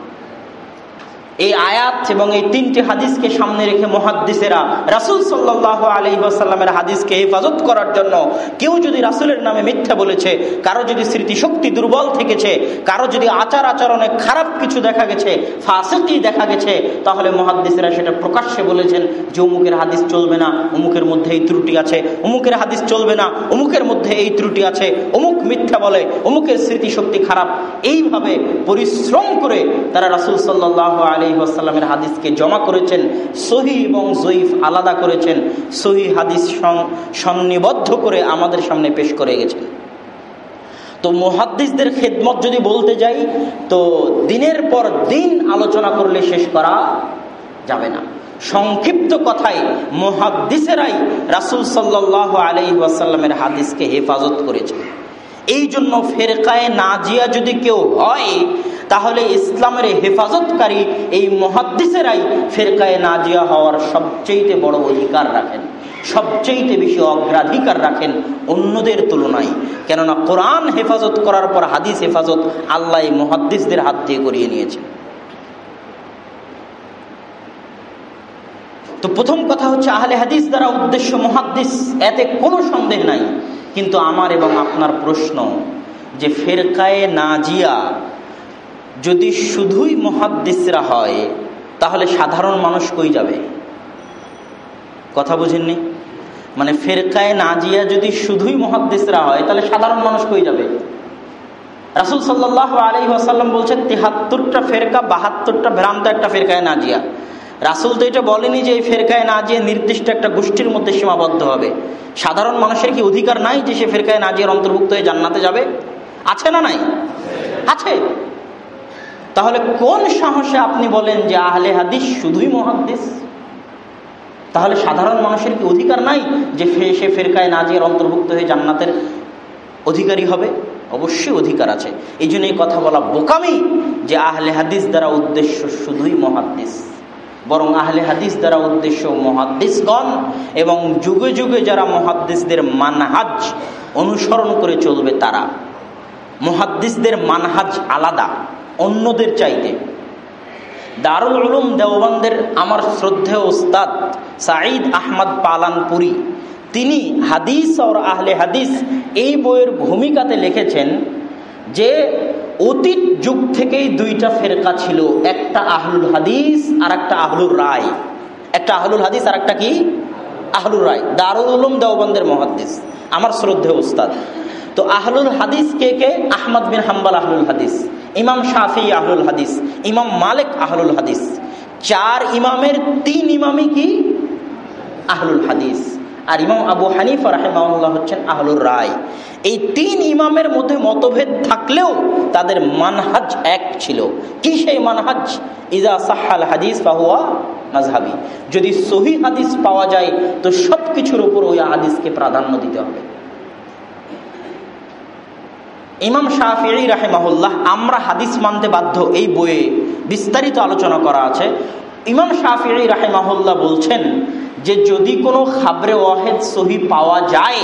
এই আয়াত এবং এই তিনটি হাদিসকে সামনে রেখে মহাদ্দিসেরা রাসুল সাল্লাহ আলী আসাল্লামের হাদিসকে হেফাজত করার জন্য কেউ যদি রাসুলের নামে মিথ্যা বলেছে, কারও যদি স্মৃতিশক্তি দুর্বল থেকেছে, কারও যদি আচার আচরণে খারাপ কিছু দেখা গেছে ফাঁসি দেখা গেছে, তাহলে মহাদ্দিসেরা সেটা প্রকাশ্যে বলেছেন যে অমুকের হাদিস চলবে না, অমুকের মধ্যে এই ত্রুটি আছে, অমুকের হাদিস চলবে না, অমুকের মধ্যে এই ত্রুটি আছে, অমুক মিথ্যা বলে, অমুকের স্মৃতিশক্তি খারাপ। এইভাবে পরিশ্রম করে তারা রাসুল সাল্লাহ আলী আলহিহাসাল্লামের হাদিসকে জমা করেছেন সহি এবং জয়ীফ আলাদা করেছেন সহি হাদিস সন্নিবদ্ধ করে আমাদের সামনে পেশ করে গেছেন। তো মহাদ্দিসদের খেদমত যদি বলতে যাই, তো দিনের পর দিন আলোচনা করলে শেষ করা যাবে না। সংক্ষিপ্ত কথায় মহাদ্দিসেরাই রাসুল সাল্লাহ আলি ওয়াসাল্লামের হাদিসকে হেফাজত করেছে এই জন্য ফেরকায় নাজিয়া যদি কেউ হয়, তাহলে ইসলামের হেফাজতকারী এই মহাদ্দিসেরাই ফেরকায় নাজিয়া হওয়ার সবচেয়ে বড় অধিকার রাখেন সবচেয়ে বেশি অগ্রাধিকার রাখেন অন্যদের তুলনায়। কেননা কোরআন হেফাজত করার পর হাদিস হেফাজত আল্লাহ মহাদ্দিসদের হাত দিয়ে করিয়ে নিয়েছেন। তো প্রথম কথা হচ্ছে, আহলে হাদিস দ্বারা উদ্দেশ্য মহাদ্দিস, এতে কোনো সন্দেহ নাই। কিন্তু আমার এবং আপনার প্রশ্ন যে ফেরকায়ে নাজিয়া যদি শুধুই মহাদ্দিসরা হয়, তাহলে সাধারণ মানুষ কই যাবে? কথা বুঝেননি? মানে ফেরকায় নাজিয়া যদি শুধুই মহাদ্দিসরা হয়, তাহলে সাধারণ মানুষ কই যাবে? রাসুল সাল্লাহ আলী আসাল্লাম বলছেন, তিহাত্তরটা ফেরকা, বাহাত্তরটা ভ্রান্ত একটা ফেরকায় নাজিয়া। রাসুল তো এটা বলেনি যে এই ফেরকায় না যে নির্দিষ্ট একটা গোষ্ঠীর মধ্যে সীমাবদ্ধ হবে। সাধারণ মানুষের কি অধিকার নাই যে সে ফেরকায় না যে অন্তর্ভুক্ত হয়ে জান্নাতে যাবে? আছে না নাই? আছে। তাহলে কোন সাহসে আপনি বলেন যে আহলে হাদিস শুধুই মহাদ্দিস? তাহলে সাধারণ মানুষের কি অধিকার নাই যে সে ফেরকায় নাজিয়ার অন্তর্ভুক্ত হয়ে জান্নাতের অধিকারী হবে? অবশ্যই অধিকার আছে। এই জন্য এই কথা বলা বোকামি যে আহলে হাদিস দ্বারা উদ্দেশ্য শুধুই মহাদ্দিস। বরং আহলে হাদিস দ্বারা উদ্দেশ্য মহাদ্দিসগণ এবং যুগে যুগে যারা মহাদ্দিসদের মানহাজ অনুসরণ করে চলবে তারা। মহাদ্দিসদের মানহাজ আলাদা, অন্যদের চাইতে। দারুল উলুম দেওবন্দের আমার শ্রদ্ধেয় ওস্তাদ সাঈদ আহমদ পালানপুরি, তিনি হাদিস আর আহলে হাদিস এই বইয়ের ভূমিকাতে লিখেছেন যে অতীত যুগ থেকেই দুইটা ফেরকা ছিল, একটা আহলুল হাদিস আর একটা আহলুর রায়। একটা আহলুল হাদিস আর একটা কি? আহলুর রায়। দারুল উলুম দেওবন্দের মহাদিস আমার শ্রদ্ধেয় উস্তাদ তো আহলুল হাদিস কে কে? আহমদ বিন হাম্বাল আহলুল হাদিস, ইমাম শাফি আহলুল হাদিস, ইমাম মালিক আহলুল হাদিস। চার ইমামের তিন ইমামই কি? আহলুল হাদিস। আর ইমাম আবু হানিফ রাহেমাউল্লাহ হচ্ছেন আহলুর রায়। এই তিন ইমামের মধ্যে মতভেদ থাকলেও তাদের মানহাজ এক ছিল। কি সেই মানহাজ? ইজা সাহাল হাদিস পাহুয়া মাঝহাবি যদি সহি হাদিস পাওয়া যায়, তো সব কিছুর উপর ওই হাদিসকে প্রাধান্য দিতে হবে। ইমাম শাহি রাহেমাহুল্লাহ, আমরা হাদিস মানতে বাধ্য এই বইয়ে বিস্তারিত আলোচনা করা আছে। ইমাম শাহি রাহেমাহুল্লাহ বলছেন যে যদি কোনো খাবরে ওয়াহেদ সহি পাওয়া যায়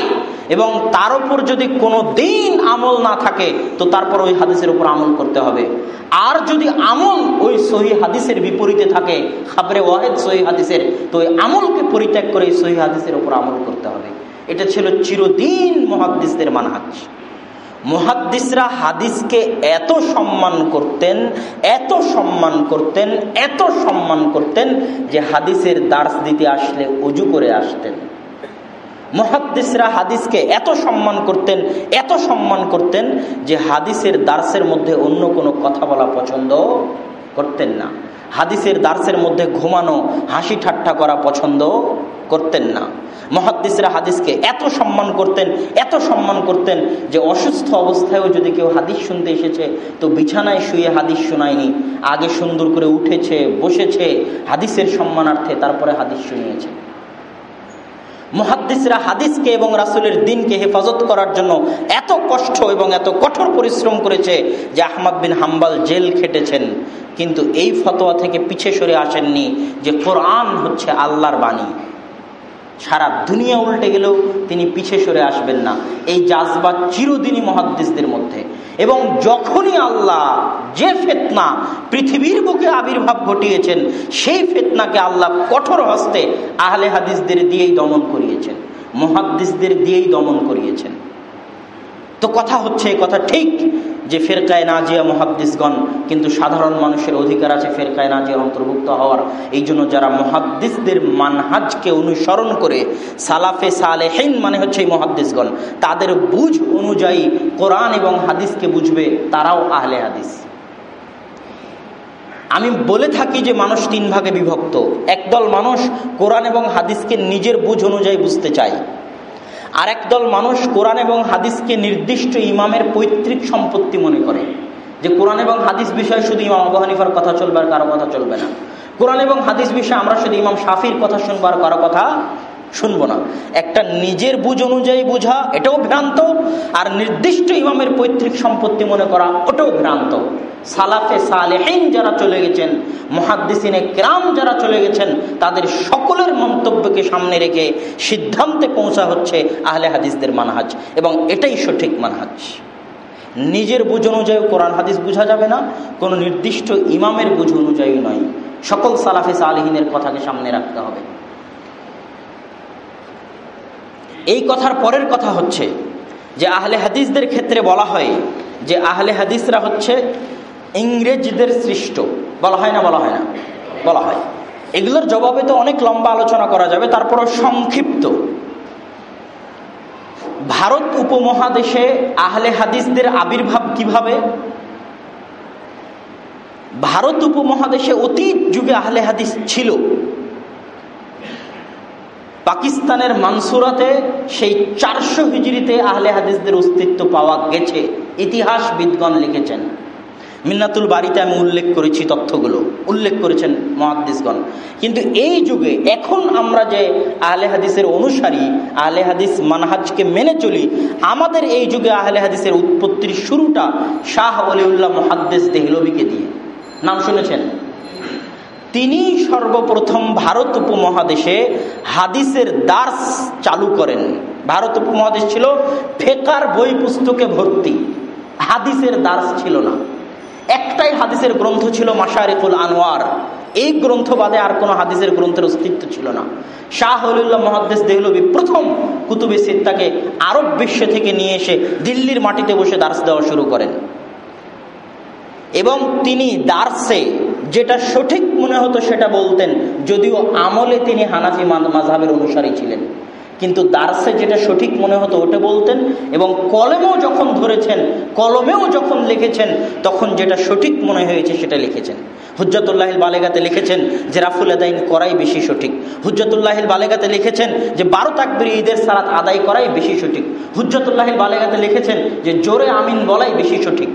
এবং তার উপর যদি কোনো দিন আমল না থাকে, তো তারপর ওই হাদিসের উপর আমল করতে হবে। আর যদি আমল ওই সহি হাদিসের বিপরীতে থাকে, খাবরে ওয়াহেদ সহি হাদিসের, তো ওই আমলকে পরিত্যাগ করে সহি হাদিসের উপর আমল করতে হবে। এটা ছিল চিরদিন মহাদ্দিসদের মানহাজ। মুহাদ্দিসরা হাদিসকে এত সম্মান করতেন, এত সম্মান করতেন, এত সম্মান করতেন যে হাদিসের দার্স দিতে আসলে উজু করে আসতেন। মহাদ্দিসরা হাদিসকে এত সম্মান করতেন, এত সম্মান করতেন যে হাদিসের দার্সের মধ্যে অন্য কোনো কথা বলা পছন্দ করতেন না। হাদিসের দার্সের মধ্যে ঘুমানো, হাসি ঠাট্টা করা পছন্দ করতেন না। মহাদ্দিসরা হাদিসকে এত সম্মান করতেন, এত সম্মান করতেন যে অসুস্থ অবস্থায়ও যদি কেউ হাদিস শুনতে এসেছে, তো বিছানায় শুয়ে হাদিস শোনায়নি। আগে সুন্দর করে উঠেছে, বসেছে, হাদিসের সম্মানার্থে তারপরে হাদিস শুনিয়েছে। মহাদ্দিসরা হাদিসকে এবং রাসুলের দিনকে হেফাজত করার জন্য এত কষ্ট এবং এত কঠোর পরিশ্রম করেছে যে আহমদ বিন হাম্বাল জেল খেটেছেন। কিন্তু এই ফতোয়া থেকে পিছে সরে আসেননি যে কোরআন হচ্ছে আল্লাহর বাণী। সারা দুনিয়া উল্টে গেলেও তিনি পিছে সরে আসবেন না। এই জাজবা চিরদিনই মহাদ্দেশদের মধ্যে। এবং যখনই আল্লাহ যে ফেতনা পৃথিবীর বুকে আবির্ভাব ঘটিয়েছেন, সেই ফেতনাকে আল্লাহ কঠোর হস্তে আহলে হাদিসদের দিয়েই দমন করিয়েছেন। মহাদ্দিসদের দিয়েই দমন করিয়েছেন। তো কথা হচ্ছে কথা ঠিক যে ফেরকায় নাজিয়া মহাদ্দিসগণ কিন্তু সাধারণ মানুষের অধিকার আছে ফেরকায় নাজিয়ার অন্তর্ভুক্ত হওয়ার। এই জন্য যারা মহাদ্দিসদের মানহাজকে অনুসরণ করে সালাফে সালেহীন মানে হচ্ছে এই মহাদ্দিসগণ, তাদের বুঝ অনুযায়ী কোরআন এবং হাদিসকে বুঝবে তারাও আহলে হাদিস। আমি বলে থাকি যে মানুষ তিন ভাগে বিভক্ত। একদল মানুষ কোরআন এবং হাদিসকে নিজের বুঝ অনুযায়ী বুঝতে চায়। আর একদল মানুষ কোরআন এবং হাদিসকে নির্দিষ্ট ইমামের পৈতৃক সম্পত্তি মনে করে। যে কোরআন এবং হাদিস বিষয়ে শুধু ইমাম আবু হানিফার কথা চলবে আর কারও কথা চলবে না। কোরআন এবং হাদিস বিষয়ে আমরা শুধু ইমাম শাফির কথা শুনব আর কারও কথা শুনব না। একটা নিজের বুঝ অনুযায়ী বুঝা, এটাও ভ্রান্ত। আর নির্দিষ্ট ইমামের পৈতৃক সম্পত্তি মনে করা, ওটাও ভ্রান্ত। সালাফে সালেহীন যারা চলে গেছেন, মহাদ্দিসিনে ক্রাম যারা চলে গেছেন, তাদের সকলের মন্তব্যকে সামনে রেখে সিদ্ধান্তে পৌঁছা হচ্ছে আহলে হাদিসদের মানহাজ। এবং এটাই সঠিক মানহাজ। নিজের বুঝ অনুযায়ী কোরআন হাদিস বোঝা যাবে না, কোনো নির্দিষ্ট ইমামের বুঝ অনুযায়ী নয়। সকল সালাফে সালেহীনের কথাকে সামনে রাখতে হবে। এই কথার পরের কথা হচ্ছে যে আহলে হাদিসদের ক্ষেত্রে বলা হয় যে আহলে হাদিসরা হচ্ছে ইংরেজদের সৃষ্ট। বলা হয় না, বলা হয় না? বলা হয়। এগুলোর জবাবে তো অনেক লম্বা আলোচনা করা যাবে, তারপরও সংক্ষিপ্ত। ভারত উপমহাদেশে আহলে হাদিসদের আবির্ভাব কীভাবে? ভারত উপমহাদেশে অতীত যুগে আহলে হাদিস ছিল। পাকিস্তানের মানসুরাতে সেই চারশো হিজড়িতে আহলে হাদিসদের অস্তিত্ব পাওয়া গেছে, ইতিহাসবিদগণ লিখেছেন। মিন্নাতুল বাড়িতে আমি উল্লেখ করেছি তথ্যগুলো, উল্লেখ করেছেন মহাদিসগণ কিন্তু এই যুগে এখন আমরা যে আহলে হাদিসের অনুসারী, আহলে হাদিস মানহাজকে মেনে চলি, আমাদের এই যুগে আহলে হাদিসের উৎপত্তির শুরুটা শাহ অলিউল্লাহ মহাদ্দেস দেহলবিকে দিয়ে। নাম শুনেছেন? তিনি সর্বপ্রথম ভারত উপমহাদেশে হাদিসের দাস চালু করেন। ভারত উপমহাদেশ ছিল ফেকার বই পুস্তকে ভর্তি। হাদিসের দাস ছিল না। একটাই হাদিসের গ্রন্থ ছিল মাসারিকুল আনোয়ার এই গ্রন্থ বাদে আর কোনো হাদিসের গ্রন্থের অস্তিত্ব ছিল না। শাহ হলিউল্লাহ মহাদ্দেশ দেহলবি প্রথম কুতুবে সিদ্দাকে আরব বিশ্ব থেকে নিয়ে এসে দিল্লির মাটিতে বসে দার্স দেওয়া শুরু করেন। এবং তিনি দার্সে যেটা সঠিক মনে হতো সেটা বলতেন, যদিও আমলে তিনি হানাফি মাঝাবের অনুসারী ছিলেন। কিন্তু দার্সে যেটা সঠিক মনে হতো ওটা বলতেন এবং কলমেও যখন ধরেছেন, কলমেও যখন লিখেছেন, তখন যেটা সঠিক মনে হয়েছে সেটা লিখেছেন। হুজ্জাতুল্লাহিল বালেগাতে লিখেছেন যে রাফুল আদাইন করাই বেশি সঠিক। হুজ্জাতুল্লাহিল বালেগাতে লিখেছেন যে বারো তাকবির ঈদের সালাত আদায় করাই বেশি সঠিক। হুজ্জাতুল্লাহিল বালেগাতে লিখেছেন যে জোরে আমিন বলাই বেশি সঠিক।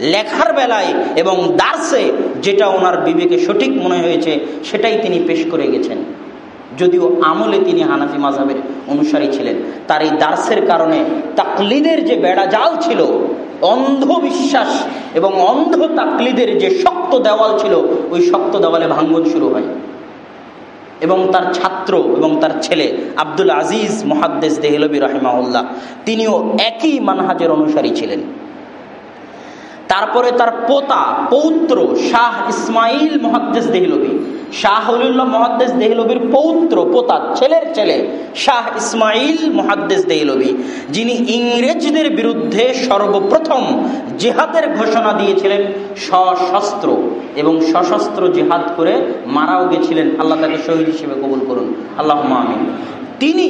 লেখার বেলায় এবং দার্সে যেটা ওনার বিবেকে সঠিক মনে হয়েছে, সেটাই তিনি পেশ করে গেছেন। যদিও আমলে তিনি হানাফি মাঝাবের অনুসারী ছিলেন। তার এই দার্সের কারণে তাকলিদের যে বেড়া জাল ছিল, অন্ধবিশ্বাস এবং অন্ধ তাকলিদের যে শক্ত দেওয়াল ছিল, ওই শক্ত দেওয়ালে ভাঙ্গন শুরু হয়। এবং তার ছাত্র এবং তার ছেলে আব্দুল আজিজ মহাদ্দেশ দেহলবী রহমাউল্লাহ তিনিও একই মানহাজের অনুসারী ছিলেন। তারপরে তার পোতা, পৌত্র শাহ ইসমাইল মহাদ্দেশ দেহলবী। শাহ হলিউল্লাহ মহাদ্দেশ দেহলবির পৌত্র, পোতা, ছেলের ছেলে শাহ ইসমাইল মহাদ্দেশ দেহলবি, যিনি ইংরেজদের বিরুদ্ধে সর্বপ্রথম জেহাদের ঘোষণা দিয়েছিলেন সশস্ত্র এবং সশস্ত্র জেহাদ করে মারাও গেছিলেন। আল্লাহ তাকে শহীদ হিসেবে কবুল করুন। আল্লাহ আমিন। তিনি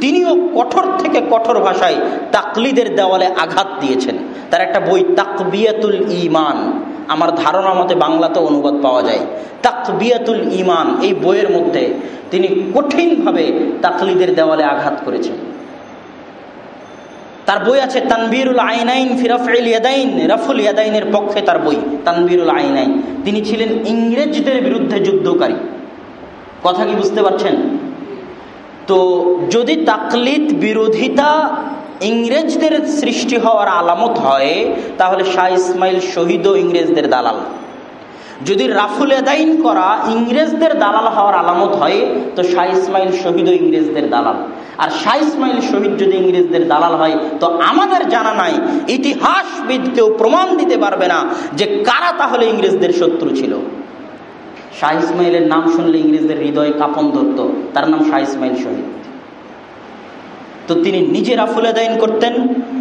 তিনিও কঠোর থেকে কঠোর ভাষায় তাকলিদের দেওয়ালে আঘাত দিয়েছেন। তার একটা বই, তাকবিয়াতুল ইমান আমার ধারণা মতে বাংলাতে অনুবাদ পাওয়া যায়। তাকবিয়াতুল ইমান এই বইয়ের মধ্যে তিনি কঠিনভাবে তাকলিদের দেওয়ালে আঘাত করেছেন। তার বই আছে, তানবিরুল আইনাইন ফিরাফুল ইয়াদাইন। রাফুল ইয়াদাইনের পক্ষে তার বই, তানবিরুল আইনাইন। তিনি ছিলেন ইংরেজদের বিরুদ্ধে যুদ্ধকারী। কথা কি বুঝতে পারছেন? তো যদি তাকলিদ বিরোধিতা ইংরেজদের সৃষ্টি হওয়ার আলামত হয়, তাহলে শাহ ইসমাইল শহীদ ও ইংরেজদের দালাল। যদি রাফুল এদাইন করা ইংরেজদের দালাল হওয়ার আলামত হয়, তো শাহ ইসমাইল শহীদও ইংরেজদের দালাল। আর শাহ ইসমাইল শহীদ যদি ইংরেজদের দালাল হয়, তো আমাদের জানা নাই ইতিহাসবিদ কেউ প্রমাণ দিতে পারবে না যে কারা তাহলে ইংরেজদের শত্রু ছিল। শাহ ইসমাইলের নাম শুনলে ইংরেজদের হৃদয়ে কাপন ধরত। তার নাম শাহ ইসমাইল শহীদ। তো তিনি নিজে রাফুল আদায়ন করতেন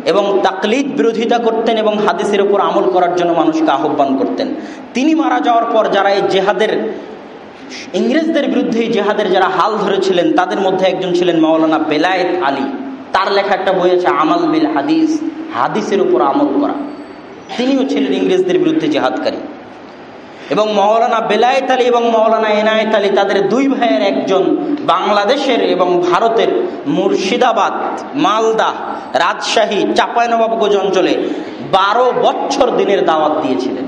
এবং তাকলিদ বিরোধিতা করতেন এবং হাদিসের উপর আমল করার জন্য মানুষকে আহ্বান করতেন। তিনি মারা যাওয়ার পর যারা এই জেহাদের, ইংরেজদের বিরুদ্ধে জেহাদের যারা হাল ধরেছিলেন, তাদের মধ্যে একজন ছিলেন মাওলানা বেলায়েত আলী। তার লেখা একটা বই আছে, আমাল বিল হাদিস। হাদিসের উপর আমল করা। তিনিও ছিলেন ইংরেজদের বিরুদ্ধে জেহাদকারী। এবং মৌলানা বেলায়েত আলী এবং মৌলানা এনায়েত আলী তাদের দুই ভাইয়ের একজন বাংলাদেশের এবং ভারতের মুর্শিদাবাদ, মালদা, রাজশাহী, চাঁপাইনবাবগঞ্জ অঞ্চলে বারো বছর দিনের দাওয়াত দিয়েছিলেন।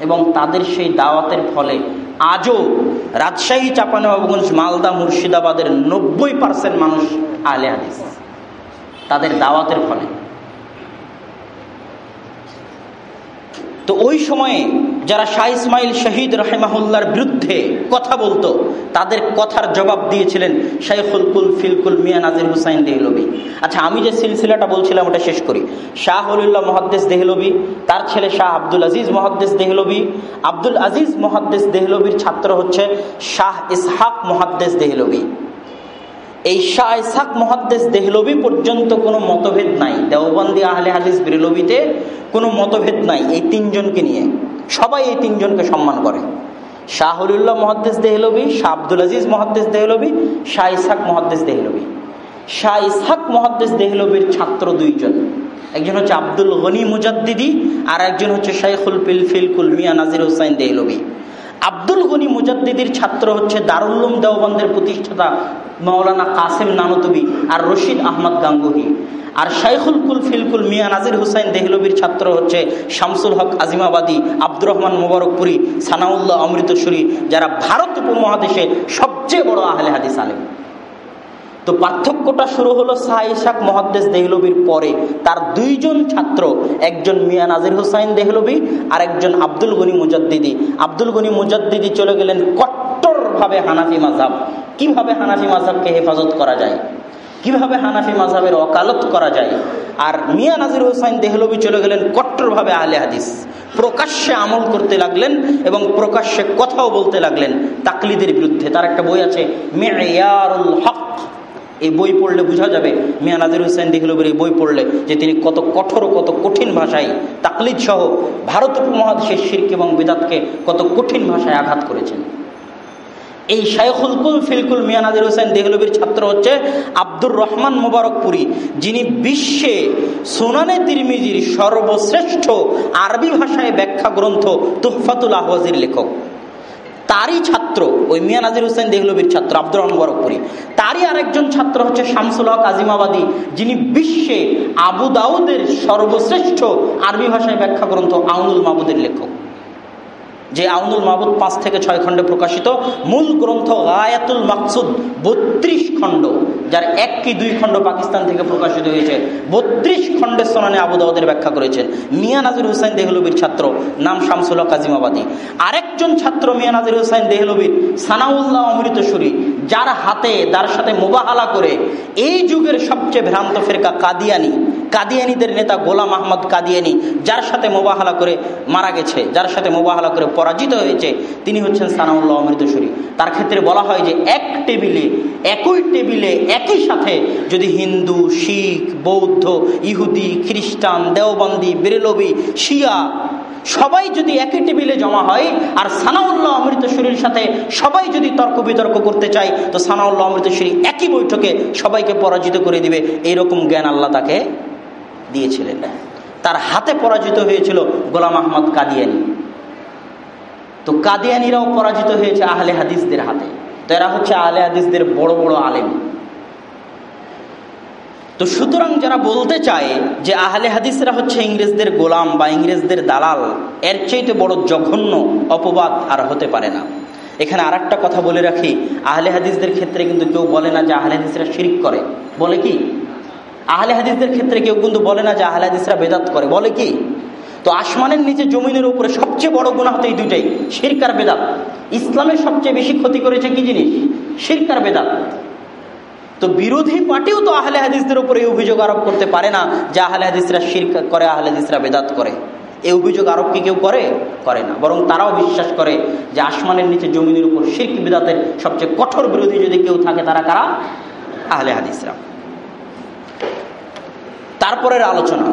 এবং তাদের সেই দাওয়াতের ফলে আজও রাজশাহী, চাঁপাইনবাবগঞ্জ, মালদা, মুর্শিদাবাদের নব্বই পার্সেন্ট মানুষ আলে হাদিস। তাদের দাওয়াতের ফলে। তো ওই সময়ে যারা শাহ ইসমাইল শহীদ রহেমাহুল্লার বিরুদ্ধে কথা বলতো, তাদের কথার জবাব দিয়েছিলেন শাইখুল কুল ফিলকুল মিয়া নাজির হুসাইন দেহলবি আচ্ছা আমি যে সিলসিলাটা বলছিলাম ওটা শেষ করি। শাহ হলিল্লাহ মহাদ্দেশ দেহলবি তার ছেলে শাহ আব্দুল আজিজ মহাদ্দেস দেহলবি আব্দুল আজিজ মহাদ্দেশ দেহলবির ছাত্র হচ্ছে শাহ ইসহাক মহাদ্দেশ দেহলবি এই শাহ ইসাক মহাদ্দেশ দেহলবি পর্যন্ত কোনো মতভেদ নাই। দেওবন্দি আহলে হাদিস বেরলবিতে কোনো মতভেদ নাই এই তিনজনকে নিয়ে। সবাই এই তিনজনকে সম্মান করে। শাহরুল্লাহ মহাদ্দেশ দেহলবি শাহ আব্দুল আজিজ মহাদ্দেশ দেহলবি শাহ ইসাক মহাদ্দেশ দেহলবি শাহ ইসাক মহাদ্দেশ দেহলবির ছাত্র দুইজন। একজন হচ্ছে আব্দুল গনি মুজাদ্দিদি আর একজন হচ্ছে শাইখুল পিল ফিলকুল মিয়া নাজির হুসাইন দেহলবি আব্দুল গনি মুজাদ্দিদির ছাত্র হচ্ছে দারুল্লুম দেওবন্দের প্রতিষ্ঠাতা মৌলানা কাসেম নানতবি আর রশিদ আহমদ গাঙ্গুহি। আর শাইখুল কুল ফিলকুল মিয়া নাজির হুসাইন দেহলবির ছাত্র হচ্ছে শামসুল হক আজিমাবাদী, আব্দুর রহমান মোবারকপুরী, সানাউল্লাহ অমৃতসুরী, যারা ভারত উপমহাদেশে সবচেয়ে বড় আহলে হাদিস আলেম। তো পার্থক্যটা শুরু হলো শাহ মহাদ্দেশ দেহলবির পরে। তার দুইজন ছাত্র, একজন মিয়া নাজির হুসাইন দেহলবি আর একজন আব্দুল গনি মুজাদ্দিদি। আব্দুল গনি মুজাদ্দিদি চলে গেলেন কট্টরভাবে হানাফি মাঝাব কীভাবে হানাফি মাঝাবকে হেফাজত করা যায়? কীভাবে হানাফি মাঝাবের অকালত করা যায়? আর মিয়া নাজির হুসাইন দেহলবি চলে গেলেন কট্টরভাবে আহলে হাদিস। প্রকাশ্যে আমল করতে লাগলেন এবং প্রকাশ্যে কথাও বলতে লাগলেন তাকলিদের বিরুদ্ধে। তার একটা বই আছে, মেয়ারুল হক। এই বই পড়লে বোঝা যাবে মিয়া নাজির হুসেন দিঘলবির এই বই পড়লে যে তিনি কত কঠোর কত কঠিন ভাষায় তাকলিদ সহ ভারত উপমহাদেশের শির্ক এবং বেদাতকে কত কঠিন ভাষায় আঘাত করেছেন। এই শাইখুল কুল ফিলকুল মিয়া নাজির হোসেন দেহলবির ছাত্র হচ্ছে আব্দুর রহমান মোবারকপুরি, যিনি বিশ্বে সোনানে তিরমিজির সর্বশ্রেষ্ঠ আরবি ভাষায় ব্যাখ্যা গ্রন্থ তুহফাতুল আহওয়াজির লেখক। তারই ছাত্র, ওই মিয়া নাজির হোসেন দেহলবির ছাত্র, আব্দুর রহমান বরকপুরি তারই আরেকজন ছাত্র হচ্ছে শামসুল হক আজিমাবাদী, যিনি বিশ্বে আবু দাউদের সর্বশ্রেষ্ঠ আরবি ভাষায় ব্যাখ্যা গ্রন্থ আউনুল মাহবুদের লেখক। যে আউনুল মাহবুদ পাঁচ থেকে ছয় খণ্ডে প্রকাশিত, মূল গ্রন্থ গায়াতুল মাকসুদ, বত্রিশ খণ্ড, যার এক কি দুই খণ্ড পাকিস্তান থেকে প্রকাশিত হয়েছে। বত্রিশ খণ্ডের সোনানে আবুদাউদের ব্যাখ্যা করেছেন। মিয়া নাজির হুসাইন দেহলবির ছাত্র, নাম শামসুল কাজিমাবাদী আরেকজন ছাত্র মিয়া নাজির হুসাইন দেহলবির, সানাউল্লাহ অমৃতসরী, যার হাতে তার সাথে মোবাহালা করে, এই যুগের সবচেয়ে ভ্রান্ত ফেরকা কাদিয়ানি কাদিয়ানিদের নেতা গোলাম আহমদ কাদিয়ানি, যার সাথে মোবাহালা করে মারা গেছে, যার সাথে মোবাহালা করে পরাজিত হয়েছে, তিনি হচ্ছেন সানাউল্লাহ অমৃতসরী তার ক্ষেত্রে বলা হয় যে এক টেবিলে, একই টেবিলে, একই সাথে যদি হিন্দু, শিখ, বৌদ্ধ, ইহুদি, খ্রিস্টান, দেওবন্দি বেরেলবি শিয়া, সবাই যদি একই টেবিলে জমা হয়, আর সানাউল্লাহ অমৃতসরীর সাথে সবাই যদি তর্ক বিতর্ক করতে চায়, তো সানাউল্লাহ অমৃতসরী একই বৈঠকে সবাইকে পরাজিত করে দিবে। এইরকম জ্ঞান আল্লাহ তাকে দিয়েছিলেন। তার হাতে পরাজিত হয়েছিল গোলাম আহমদ কাদিয়ানি। তো কাদিয়ানিরাও পরাজিত হয়েছে আহলে হাদিসদের হাতে। তো এরা হচ্ছে আহলে হাদিসদের বড় বড় আলেম। তো সুতরাং যারা বলতে চায় যে আহলে হাদিসরা হচ্ছে ইংরেজদের গোলাম বা ইংরেজদের দালাল, এর চাইতে বড় জঘন্য অপবাদ আর হতে পারে না। এখানে আর কথা বলে রাখি, আহলে হাদিসদের ক্ষেত্রে কিন্তু কেউ বলে না যে আহলে হাদিসরা শিরিক করে। বলে কি? আহলে হাদিসদের ক্ষেত্রে কেউ কিন্তু বলে না যে আহলে হাদিসরা বেদাত করে। বলে কি? তো আসমানের নিচে জমিনের উপরে সবচেয়ে বড় গুণা হতো এই দুটাই শিরকার বেদাত। ইসলামের সবচেয়ে বেশি ক্ষতি করেছে কি জিনিস? শিরকার বেদাত। তো বিরোধী পার্টিও তো আহলে হাদিসদের উপরে এই অভিযোগ আরোপ করতে পারে না যে আহলে হাদিসরা শির করে, আহলে হাদিসরা বেদাত করে। এই অভিযোগ আরোপ কি কেউ করে? করে না। বরং তারাও বিশ্বাস করে যে আসমানের নিচে জমিনের উপর শির্ক, বিদাতের সবচেয়ে কঠোর বিরোধী যদি কেউ থাকে তারা কারা? আহলে হাদিসরা। তারপরের আলোচনা।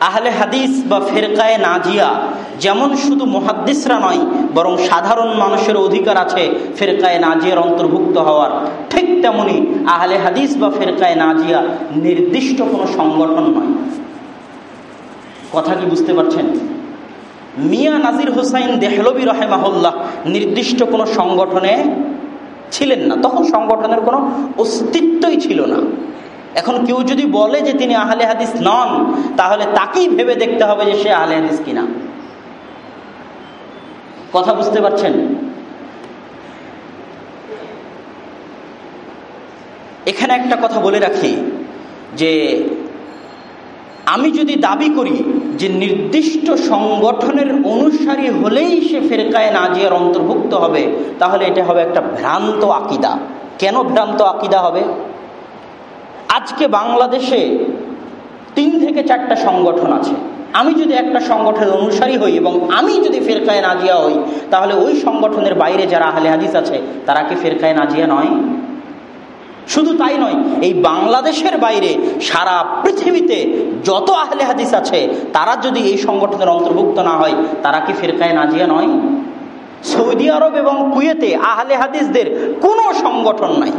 আহলে হাদিস বা ফেরকায় নাজিয়া যেমন শুধু মহাদ্দিসরা নয়, বরং সাধারণ মানুষের অধিকার আছে ফেরকায় নাজিয়ার অন্তর্ভুক্ত হওয়ার। ঠিক তেমনি আহলে হাদিস বা ফেরকায় নাজিয়া নির্দিষ্ট কোনো সংগঠন নয়। কথা কি বুঝতে পারছেন? মিয়া নাজির হুসাইন দেহলবি রহেমাহুল্লাহ নির্দিষ্ট কোনো সংগঠনে ছিলেন না। তখন সংগঠনের কোনো অস্তিত্বই ছিল না। এখন কেউ যদি বলে যে তিনি আহলে হাদিস নন, তাহলে তাকেই ভেবে দেখতে হবে যে সে আহলে হাদিস কিনা। কথা বুঝতে পারছেন? এখানে একটা কথা বলে রাখি যে আমি যদি দাবি করি যে নির্দিষ্ট সংগঠনের অনুসারী হলেই সে ফেরকায় নাজিয়ার অন্তর্ভুক্ত হবে, তাহলে এটা হবে একটা ভ্রান্ত আকিদা। কেন ভ্রান্ত আকিদা হবে? আজকে বাংলাদেশে তিন থেকে চারটা সংগঠন আছে। আমি যদি একটা সংগঠনের অনুসারী হই এবং আমি যদি ফেরকায় নাজিয়া হই, তাহলে ওই সংগঠনের বাইরে যারা আহলে হাদিস আছে, তারা কি ফেরকায় নাজিয়া নয়? শুধু তাই নয়, এই বাংলাদেশের বাইরে সারা পৃথিবীতে যত আহলে হাদিস আছে, তারা যদি এই সংগঠনের অন্তর্ভুক্ত না হয়, তারা কি ফেরকায় নাজিয়া নয়? সৌদি আরব এবং কুয়েতে আহলে হাদিসদের কোনো সংগঠন নাই।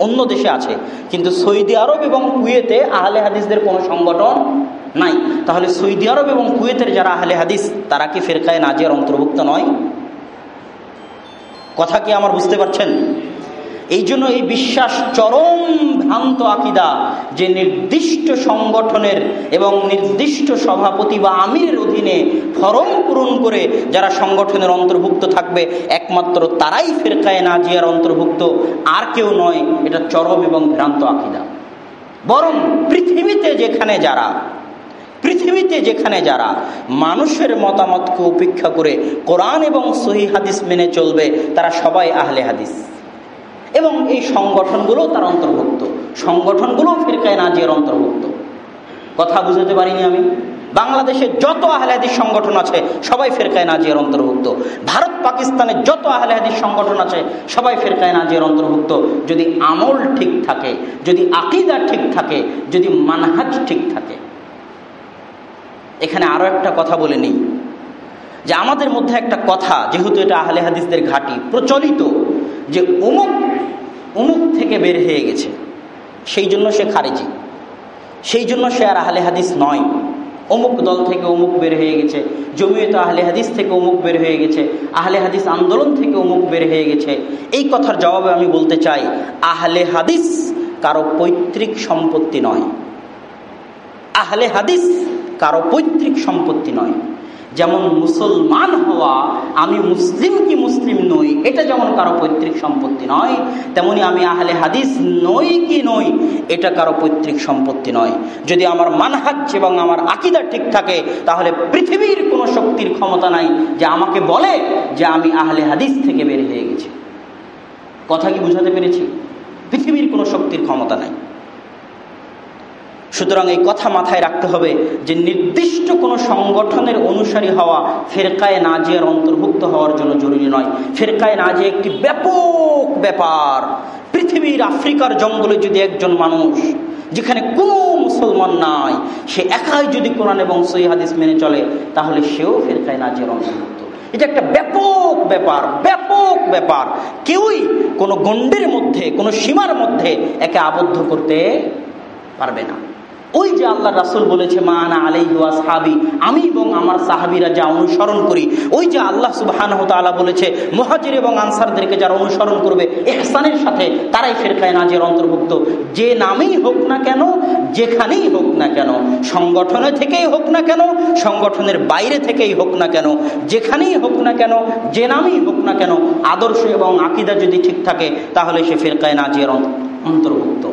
অন্য দেশে আছে। কিন্তু সৌদি আরব এবং কুয়েতে আহলে হাদিসদের কোনো সংগঠন নাই। তাহলে সৌদি আরব এবং কুয়েতের যারা আহলে হাদিস, তারা কি ফেরকায় নাজিয়ার অন্তর্ভুক্ত নয়? কথা কি আমার বুঝতে পারছেন? এই জন্য এই বিশ্বাস চরম ভ্রান্ত আকিদা যে নির্দিষ্ট সংগঠনের এবং নির্দিষ্ট সভাপতি বা আমিরের অধীনে ফরম পূরণ করে যারা সংগঠনের অন্তর্ভুক্ত থাকবে, একমাত্র তারাই ফেরকায় নাজিয়ার অন্তর্ভুক্ত, আর কেউ নয়, এটা চরম এবং ভ্রান্ত আকিদা। বরং পৃথিবীতে যেখানে যারা, পৃথিবীতে যেখানে যারা মানুষের মতামতকে উপেক্ষা করে কোরআন এবং সহি হাদিস মেনে চলবে, তারা সবাই আহলে হাদিস। এবং এই সংগঠনগুলো তার অন্তর্ভুক্ত। সংগঠনগুলো ফিরকায় নাজিয়ার অন্তর্ভুক্ত। কথা বুঝতে পারিনি আমি। বাংলাদেশে যত আহলাদিস সংগঠন আছে, সবাই ফেরকায় নাজিয়ার অন্তর্ভুক্ত। ভারত পাকিস্তানের যত আহলাদিস সংগঠন আছে, সবাই ফেরকায় নাজিয়ার অন্তর্ভুক্ত। যদি আমল ঠিক থাকে, যদি আকিদা ঠিক থাকে, যদি মানহাজ ঠিক থাকে। এখানে আরও একটা কথা বলে নিই। যে আমাদের মধ্যে একটা কথা, যেহেতু এটা আহলে হাদিসদের ঘাটি, প্রচলিত। যে অমুক অমুক থেকে বের হয়ে গেছে। সেই জন্য সে খারিজি। সেই জন্য সে আর আহলে হাদিস নয়। অমুক দল থেকে অমুক বের হয়ে গেছে। জমিয়ত আহলে হাদিস থেকে অমুক বের হয়ে গেছে। আহলে হাদিস আন্দোলন থেকে অমুক বের হয়ে গেছে। এই কথার জবাবে আমি বলতে চাই, আহলে হাদিস কারও পৈতৃক সম্পত্তি নয়। আহলে হাদিস কারও পৈতৃক সম্পত্তি নয়। যেমন মুসলমান হওয়া, আমি মুসলিম কি মুসলিম নই, এটা যেমন কারও পৈতৃক সম্পত্তি নয়, তেমনি আমি আহলে হাদিস নই কি নই, এটা কারও পৈতৃক সম্পত্তি নয়। যদি আমার মান মানহাজ এবং আমার আকিদা ঠিক থাকে, তাহলে পৃথিবীর কোনো শক্তির ক্ষমতা নাই যে আমাকে বলে যে আমি আহলে হাদিস থেকে বের হয়ে গেছি। কথা কি বুঝাতে পেরেছি? পৃথিবীর কোনো শক্তির ক্ষমতা নাই। সুতরাং এই কথা মাথায় রাখতে হবে যে নির্দিষ্ট কোনো সংগঠনের অনুসারী হওয়া ফেরকায় নাজিয়ার অন্তর্ভুক্ত হওয়ার জন্য জরুরি নয়। ফেরকায় নাজিয়া একটি ব্যাপক ব্যাপার। পৃথিবীর আফ্রিকার জঙ্গলে যদি একজন মানুষ, যেখানে কোনো মুসলমান নাই, সে একাই যদি কোরআন এবং সৈহাদিস মেনে চলে, তাহলে সেও ফেরকায় নাজিয়ার অন্তর্ভুক্ত। এটা একটা ব্যাপক ব্যাপার ব্যাপক ব্যাপার। কেউই কোনো গণ্ডের মধ্যে, কোনো সীমার মধ্যে একে আবদ্ধ করতে পারবে না। ওই যে আল্লাহ রাসুল বলেছে, মা আনা আলাইহুয়া সাহাবি আমি এবং আমার সাহাবিরা যা অনুসরণ করি, ওই যে আল্লাহ সুবাহান তালা বলেছে, মহাজির এবং আনসারদেরকে যারা অনুসরণ করবে, এহসানের সাথে তারাই ফেরকায় নাজের অন্তর্ভুক্ত। যে নামেই হোক না কেন, যেখানেই হোক না কেন, সংগঠনে থেকেই হোক না কেন, সংগঠনের বাইরে থেকেই হোক না কেন, যেখানেই হোক না কেন, যে নামেই হোক না কেন, আদর্শ এবং আকিদা যদি ঠিক থাকে, তাহলে সে ফেরকায় নাজিয়ার অন্তর্ভুক্ত।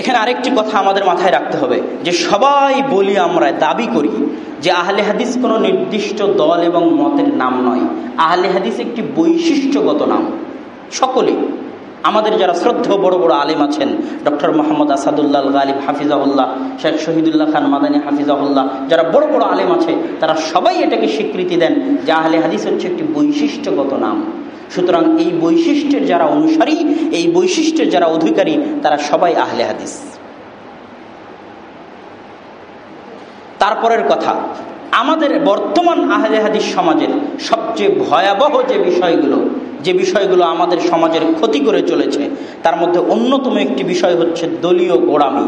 এখানে আরেকটি কথা আমাদের মাথায় রাখতে হবে, যে সবাই বলি আমরা, দাবি করি যে আহলে হাদিস কোনো নির্দিষ্ট দল এবং মতের নাম নয়। আহলে হাদিস একটি বৈশিষ্ট্যগত নাম সকলে আমাদের যারা শ্রদ্ধেয় বড় বড় আলেম আছেন, ডক্টর মোহাম্মদ আসাদুল্লাহ গালিব হাফিজাহুল্লাহ, শেখ শহীদুল্লাহ খান মাদানী হাফিজাহুল্লাহ, যারা বড় বড় আলেম আছে, তারা সবাই এটাকে স্বীকৃতি দেন যে আহলে হাদিস হচ্ছে একটি বৈশিষ্ট্যগত নাম। সুতরাং এই বৈশিষ্ট্যের যারা অনুসারী, এই বৈশিষ্ট্যের যারা অধিকারী, তারা সবাই আহলে হাদিস। তারপরের কথা, আমাদের বর্তমান আহলে হাদিস সমাজের সবচেয়ে ভয়াবহ যে বিষয়গুলো যে বিষয়গুলো আমাদের সমাজের ক্ষতি করে চলেছে তার মধ্যে অন্যতম একটি বিষয় হচ্ছে দলীয় গোড়ামি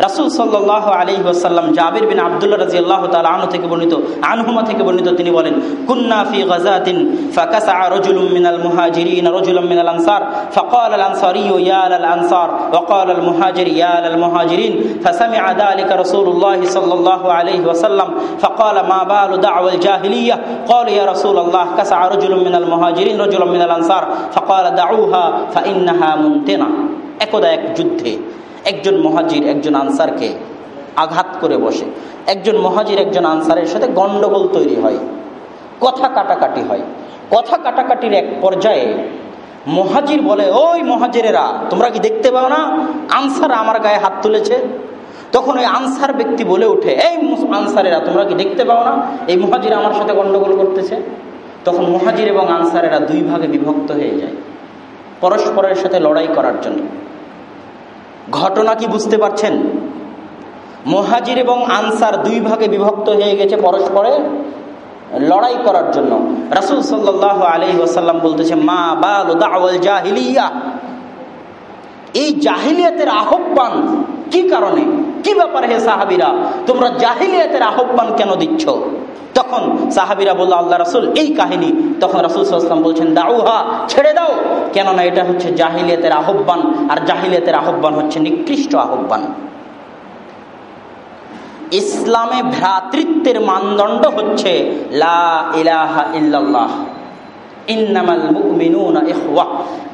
রাসুল সাল্লাহ আলী ওসাল্লাম জাবির বিন আবদুল্লাহ রাজি আল্লাহ তাল আনু থেকে বর্ণিত আনহুমা থেকে বর্ণিত তিনি বলেন কুন্না ফি গাজাতিন ফাকাসা রজুলুম মিনাল মুহাজিরিন রজুলুম মিনাল আনসার فقال الأنصاري يا للأنصار وقال المهاجر يا للمهاجرين فسمع ذلك رسول الله صلى الله عليه وسلم فقال ما بال دعوى الجاهلية قال يا رسول الله كسع رجل من المهاجرين رجل من আনসার, ফকাল দাউহা একদা এক যুদ্ধে একজন মহাজির একজন আনসারকে আঘাত করে বসে। একজন মহাজির একজন আনসারের সাথে গণ্ডগোল তৈরি হয়। কথা কাটাকাটি হয়। কথা কাটাকাটির এক পর্যায়ে মহাজির বলে, ওই মহাজিরেরা, তোমরা কি দেখতে পাও না? আনসার আমার গায়ে হাত তুলেছে। তখন ওই আনসার ব্যক্তি বলে ওঠে এই আনসারেরা, তোমরা কি দেখতে পাও না? এই মহাজির আমার সাথে গণ্ডগোল করতেছে? তখন মহাজির এবং আনসারেরা দুই ভাগে বিভক্ত হয়ে যায়। পরস্পরের সাথে লড়াই করার জন্য। ঘটনা কি বুঝতে পারছেন? মহাজির এবং আনসার দুই ভাগে বিভক্ত হয়ে গেছে পরস্পরে লড়াই করার জন্য। রাসুল সাল্লাহ আলি বলতেছে, মা বাল জাহিলিয়া? এই জাহিলিয়াতের আহ্বান কি কারণে? কি ব্যাপারে হে সাহাবিরা? তোমরা জাহিলিয়াতের আহ্বান কেন দিচ্ছ? তখন সাহাবিরা বলল, আল্লাহ রাসুল, এই কাহিনী। তখন রাসুল সাল্লাম বলছেন, দাউহা, ছেড়ে দাও। কেননা এটা হচ্ছে জাহিলিয়াতের আহ্বান, আর জাহিলিয়াতের আহ্বান হচ্ছে নিকৃষ্ট আহ্বান। ইসলামে ভ্রাতৃত্বের মানদণ্ড হচ্ছে, লা ইলাহা ইল্লাল্লাহ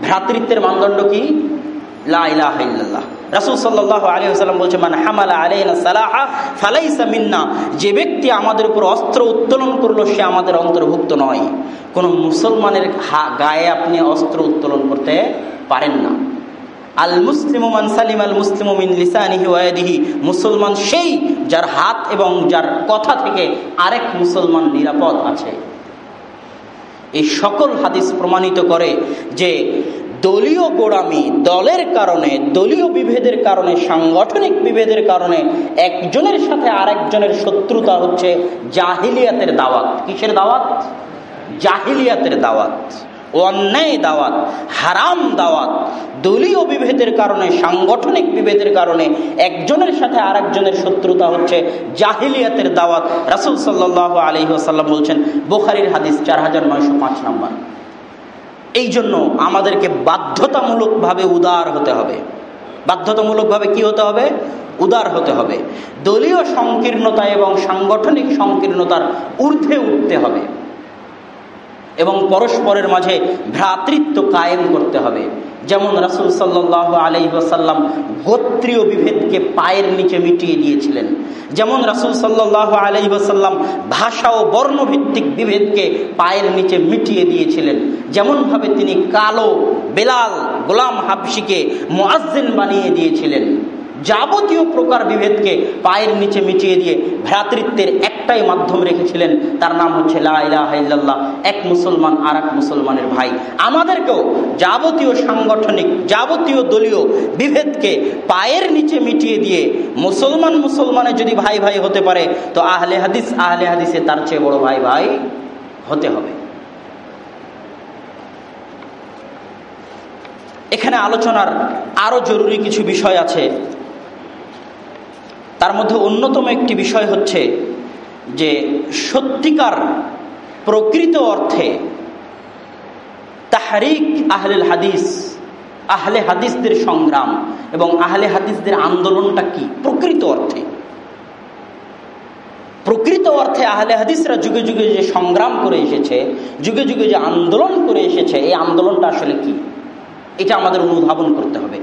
ভ্রাতৃত্বের মানদণ্ড কি? লা ইল্লাল্লাহ। রাসূল সাল্লাল্লাহু আলাইহি ওয়াসাল্লাম বলছে মানে হামালা আলাইনা সালাহা, ফালাইসা মিন্না। যে ব্যক্তি আমাদের উপর অস্ত্র উত্তোলন করল, সে আমাদের অন্তর্ভুক্ত নয়। কোন মুসলমানের গায়ে আপনি অস্ত্র উত্তোলন করতে পারেন না। আল মুসলিম মান সালিম আল মুসলিম মিন ওয়াদিহি মুসলমান সেই যার হাত এবং যার কথা থেকে আরেক মুসলমান নিরাপদ আছে। এই সকল হাদিস প্রমাণিত করে যে দলীয় গোড়ামি দলের কারণে, দলীয় বিভেদের কারণে, সাংগঠনিক বিভেদের কারণে একজনের সাথে আরেকজনের শত্রুতা হচ্ছে জাহিলিয়াতের দাওয়াত। কিসের দাওয়াত? জাহিলিয়াতের দাওয়াত। অন্যায় দাওয়াত, হারাম দাওয়াত, দলীয় বিভেদের কারণে, সাংগঠনিক বিভেদের কারণে একজনের সাথে আরেকজনের শত্রুতা হচ্ছে জাহিলিয়াতের দাওয়াত। রাসুল সাল্লাহ আলী বলছেন, বোখারির হাদিস চার হাজার নয়শো পাঁচ নম্বর। এই জন্য আমাদেরকে বাধ্যতামূলকভাবে উদার হতে হবে। বাধ্যতামূলকভাবে কি হতে হবে? উদার হতে হবে। দলীয় সংকীর্ণতা এবং সাংগঠনিক সংকীর্ণতার ঊর্ধ্বে উঠতে হবে। এবং পরস্পরের মাঝে ভ্রাতৃত্ব কায়েম করতে হবে। যেমন রাসুল সাল্লাহ আলহিহাসাল্লাম গোত্রীয় বিভেদকে পায়ের নিচে মিটিয়ে দিয়েছিলেন। যেমন রাসুল সাল্লাহ আলহিহাসাল্লাম ভাষা ও বর্ণভিত্তিক বিভেদকে পায়ের নিচে মিটিয়ে দিয়েছিলেন। যেমনভাবে তিনি কালো, বেলাল, গোলাম হাবসিকে মোয়াজ্জেন বানিয়ে দিয়েছিলেন। যাবতীয় প্রকার বিভেদকে পায়ের নিচে মিটিয়ে দিয়ে ভ্রাতৃত্বের একটাই মাধ্যম রেখেছিলেন। তার নাম হচ্ছে লাহ এক মুসলমান আর এক মুসলমানের ভাই। আমাদেরকেও যাবতীয় সাংগঠনিক, যাবতীয় দলীয় বিভেদকে পায়ের নিচে মিটিয়ে দিয়ে মুসলমান মুসলমানের যদি ভাই ভাই হতে পারে, তো আহলে হাদিস, আহলে হাদিসে তার চেয়ে বড় ভাই ভাই হতে হবে। এখানে আলোচনার আরও জরুরি কিছু বিষয় আছে। তার মধ্যে অন্যতম একটি বিষয় হচ্ছে যে সত্যিকার প্রকৃত অর্থে তাহারিক আহলেল হাদিস, আহলে হাদিসদের সংগ্রাম এবং আহলে হাদিসদের আন্দোলনটা কি? প্রকৃত অর্থে। প্রকৃত অর্থে আহলে হাদিসরা যুগে যুগে যে সংগ্রাম করে এসেছে, যুগে যুগে যে আন্দোলন করে এসেছে, এই আন্দোলনটা আসলে কি? এটা আমাদের অনুধাবন করতে হবে।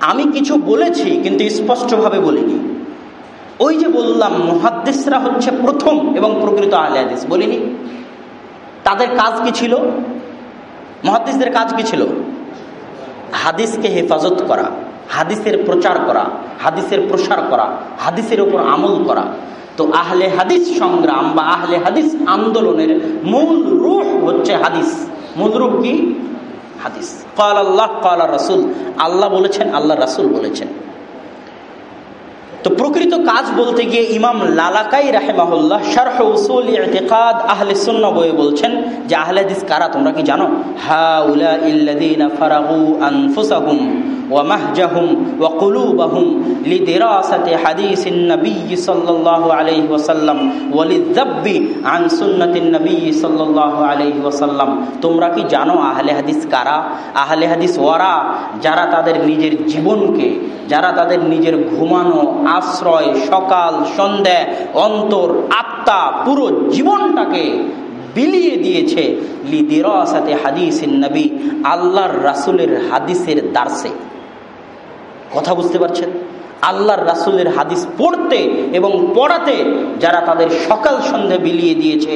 আমি কিছু বলেছি, কিন্তু স্পষ্টভাবে বলিনি। ওই যে বললাম মহাদ্দেশরা হচ্ছে প্রথম এবং প্রকৃত আহলে হাদিস। বলিনি? তাদের কাজ কি ছিল? মহাদ্দেশদের কাজ কি ছিল? হাদিসকে হেফাজত করা, হাদিসের প্রচার করা, হাদিসের প্রসার করা, হাদিসের ওপর আমল করা। তো আহলে হাদিস সংগ্রাম বা আহলে হাদিস আন্দোলনের মূল রূপ হচ্ছে হাদিস। মূল রূপ কি? হাদিস। কাল আল্লাহ কাল রাসুল। আল্লাহ বলেছেন, আল্লাহ রাসুল বলেছেন। তো প্রকৃত কাজ বলতে গিয়ে ইমাম লালাকাই রাহেমাহুল্লাহ শারহ উসুল ইতিকাদ আহলে সুন্না বয়ে বলছেন যে আহলে হাদিস কারা তোমরা কি জানো হা উলা ইল্লাযীনা ফারাগু আনফুসাহুম ومهجهم وقلوبهم لدراسة حديث النبي صلى الله عليه وسلم وللذب عن سنة النبي صلى الله عليه وسلم তোমরা কি জানো আহলে হাদিস কারা আহলে হাদিস ওয়ারা যারা তাদের নিজের জীবনকে যারা তাদের নিজের ঘুমানো আশ্রয়, সকাল, সন্ধ্যা, অন্তর, আত্মা, পুরো জীবনটাকে বিলিয়ে দিয়েছে লিদিরাসাতে হাদিস নবী, আল্লাহর রাসুলের হাদিসের দার্সে কথা বুঝতে পারছেন? আল্লাহর রাসুলের হাদিস পড়তে এবং পড়াতে যারা তাদের সকাল, সন্ধ্যা বিলিয়ে দিয়েছে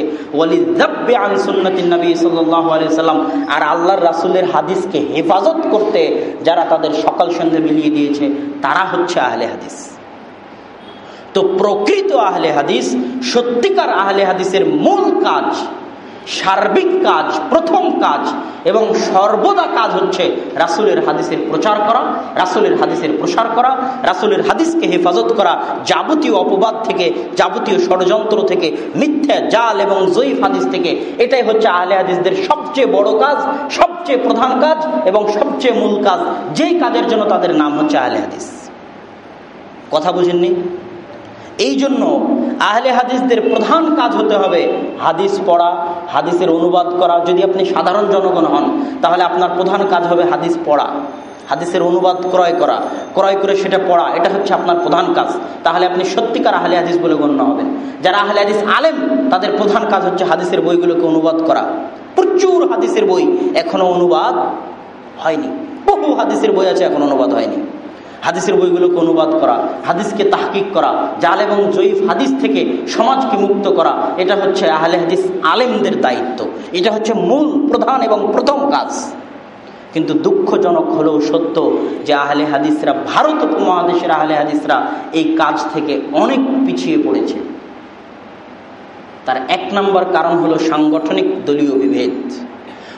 আর আল্লাহর রাসুলের হাদিসকে হেফাজত করতে যারা তাদের সকাল, সন্ধ্যা বিলিয়ে দিয়েছে, তারা হচ্ছে আহলে হাদিস। তো প্রকৃত আহলে হাদিস, সত্যিকার আহলে হাদিসের মূল কাজ, সার্বিক কাজ, প্রথম কাজ এবং সর্বদা কাজ হচ্ছে রাসুলের হাদিসের প্রচার করা, রাসুলের হাদিসের প্রসার করা, রাসুলের হাদিসকে হেফাজত করা যাবতীয় অপবাদ থেকে, যাবতীয় ষড়যন্ত্র থেকে, মিথ্যা, জাল এবং জয়ীফ হাদিস থেকে। এটাই হচ্ছে আহলে হাদিসদের সবচেয়ে বড় কাজ, সবচেয়ে প্রধান কাজ এবং সবচেয়ে মূল কাজ। যেই কাজের জন্য তাদের নাম হচ্ছে আহলে হাদিস। কথা বুঝেননি? এই জন্য আহলে হাদিসদের প্রধান কাজ হতে হবে হাদিস পড়া, হাদিসের অনুবাদ করা। যদি আপনি সাধারণ জনগণ হন, তাহলে আপনার প্রধান কাজ হবে হাদিস পড়া। হাদিসের অনুবাদ, ক্রয় করা। ক্রয় করে সেটা পড়া, এটা হচ্ছে আপনার প্রধান কাজ। তাহলে আপনি সত্যিকার আহলে হাদিস বলে গণ্য হবেন। যারা আহলে হাদিস আলেম, তাদের প্রধান কাজ হচ্ছে হাদিসের বইগুলোকে অনুবাদ করা। প্রচুর হাদিসের বই এখনও অনুবাদ হয়নি। বহু হাদিসের বই আছে, এখন অনুবাদ হয়নি। হাদিসের বইগুলোকে অনুবাদ করা, হাদিসকে তাহকিক করা, জাল এবং জয়ীফ হাদিস থেকে সমাজকে মুক্ত করা, এটা হচ্ছে আহলে হাদিস আলেমদের দায়িত্ব। এটা হচ্ছে মূল প্রধান এবং প্রথম কাজ। কিন্তু দুঃখজনক হলেও সত্য যে আহলে হাদিসরা, ভারত উপমহাদেশের আহলে হাদিসরা এই কাজ থেকে অনেক পিছিয়ে পড়েছে। তার এক নম্বর কারণ হলো সাংগঠনিক দলীয় বিভেদ।